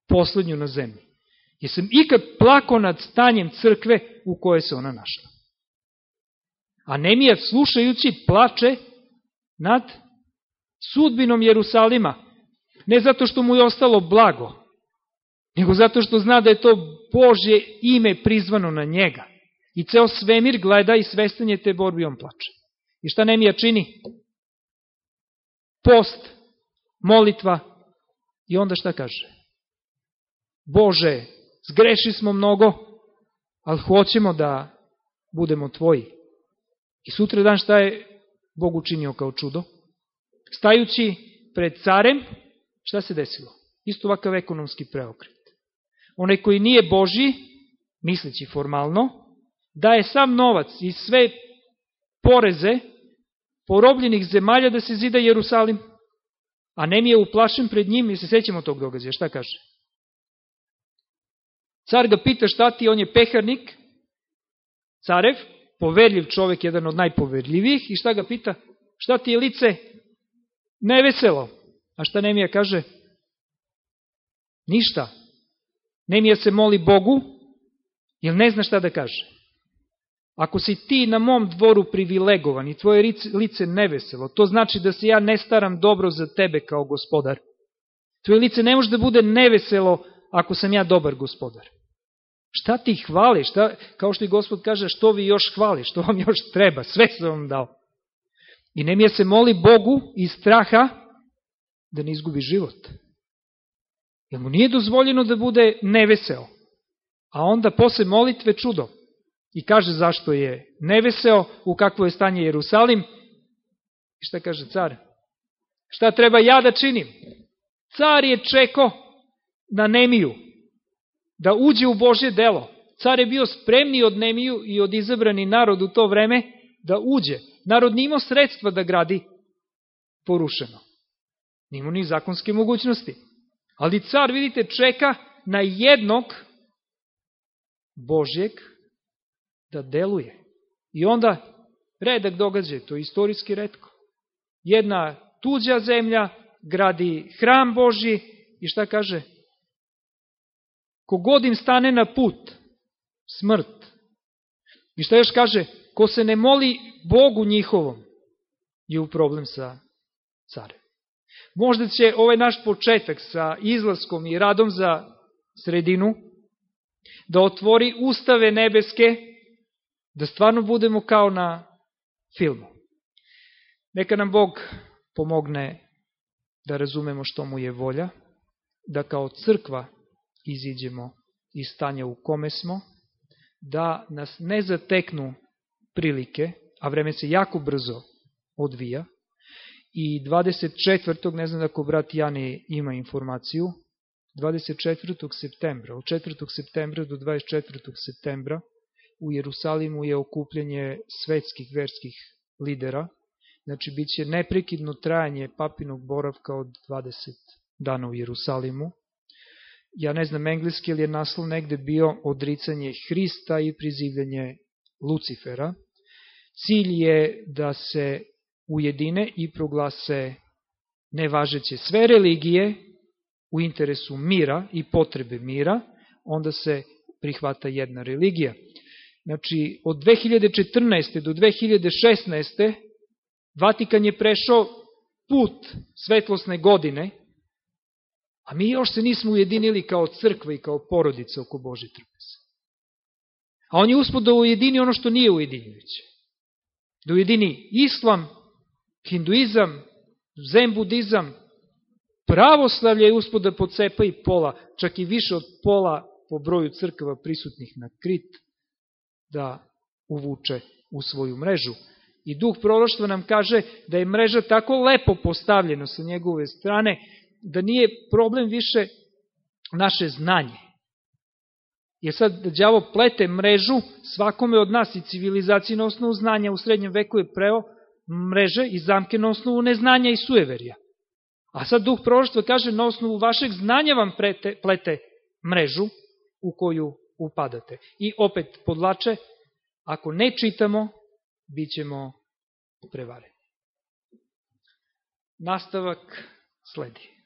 poslednju na zemlji. Jesam ikad plako nad stanjem crkve u kojoj se ona našla. A Nemija slušajući plače nad sudbinom Jerusalima. Ne zato što mu je ostalo blago, nego zato što zna da je to Božje ime prizvano na njega. I ceo svemir gleda i svestan je te borbi on plače. I šta Nemija čini? Post, molitva i onda šta kaže? Bože, zgreši smo mnogo, ali hoćemo da budemo tvoji. I sutra dan šta je Bog učinio kao čudo? Stajući pred carem, šta se desilo? Isto ovakav ekonomski preokret. Onaj koji nije Boži, misleći formalno, daje sam novac i sve poreze porobljenih zemalja da se zida Jerusalim, a ne mi je uplašen pred njim i se sećamo tog događaja. Šta kaže? Car ga pita šta ti, on je peharnik, carev, poverljiv čovek, jedan od najpoverljivijih, i šta ga pita? Šta ti je lice neveselo? A šta Nemija kaže? Ništa. Nemija se moli Bogu, jer ne zna šta da kaže. Ako si ti na mom dvoru privilegovan i tvoje lice neveselo, to znači da se ja ne staram dobro za tebe kao gospodar. Tvoje lice ne može da bude neveselo ako sam ja dobar gospodar. Šta ti hvali? Šta, kao što i gospod kaže, što vi još hvali? Što vam još treba? Sve sam vam dao. I Nemija se moli Bogu iz straha da ne izgubi život. Jer mu nije dozvoljeno da bude neveseo. A onda posle molitve čudo. I kaže zašto je neveseo, u kakvo je stanje Jerusalim. I šta kaže car? Šta treba ja da činim? Car je čeko na Nemiju da uđe u Božje delo. Car je bio spremniji od Nemiju i od izabrani narod u to vreme da uđe. Narod nije imao sredstva da gradi porušeno. Nije imao ni zakonske mogućnosti. Ali car, vidite, čeka na jednog Božjeg da deluje. I onda redak događaj, to je istorijski redko. Jedna tuđa zemlja gradi hram Božji i šta kaže? Kogod im stane na put, smrt. I šta još kaže? Ko se ne moli Bogu njihovom, je u problem sa carem. Možda će ovaj naš početak sa izlaskom i radom za sredinu da otvori ustave nebeske, da stvarno budemo kao na filmu. Neka nam Bog pomogne da razumemo što mu je volja, da kao crkva iziđemo iz stanja u kome smo, da nas ne zateknu prilike, a vreme se jako brzo odvija, i 24. ne znam ako brat Jani ima informaciju, 24. septembra, od 4. septembra do 24. septembra u Jerusalimu je okupljanje svetskih verskih lidera, znači bit će neprekidno trajanje papinog boravka od 20 dana u Jerusalimu, ja ne znam engleski, ali je naslov negde bio odricanje Hrista i prizivljanje Lucifera. Cilj je da se ujedine i proglase nevažeće sve religije u interesu mira i potrebe mira, onda se prihvata jedna religija. Znači, od 2014. do 2016. Vatikan je prešao put svetlosne godine, A mi još se nismo ujedinili kao crkva i kao porodica oko Bože trpeze. A on je uspod da ujedini ono što nije ujedinjujuće. Da ujedini islam, hinduizam, zen budizam, pravoslavlje je uspod da pocepa i pola, čak i više od pola po broju crkava prisutnih na krit, da uvuče u svoju mrežu. I duh proroštva nam kaže da je mreža tako lepo postavljena sa njegove strane, da nije problem više naše znanje. Jer sad đavo plete mrežu svakome od nas i civilizaciji na osnovu znanja u srednjem veku je preo mreže i zamke na osnovu neznanja i sueverija. A sad duh proroštva kaže na osnovu vašeg znanja vam prete, plete mrežu u koju upadate. I opet podlače, ako ne čitamo, bit ćemo prevareni. Nastavak sledi.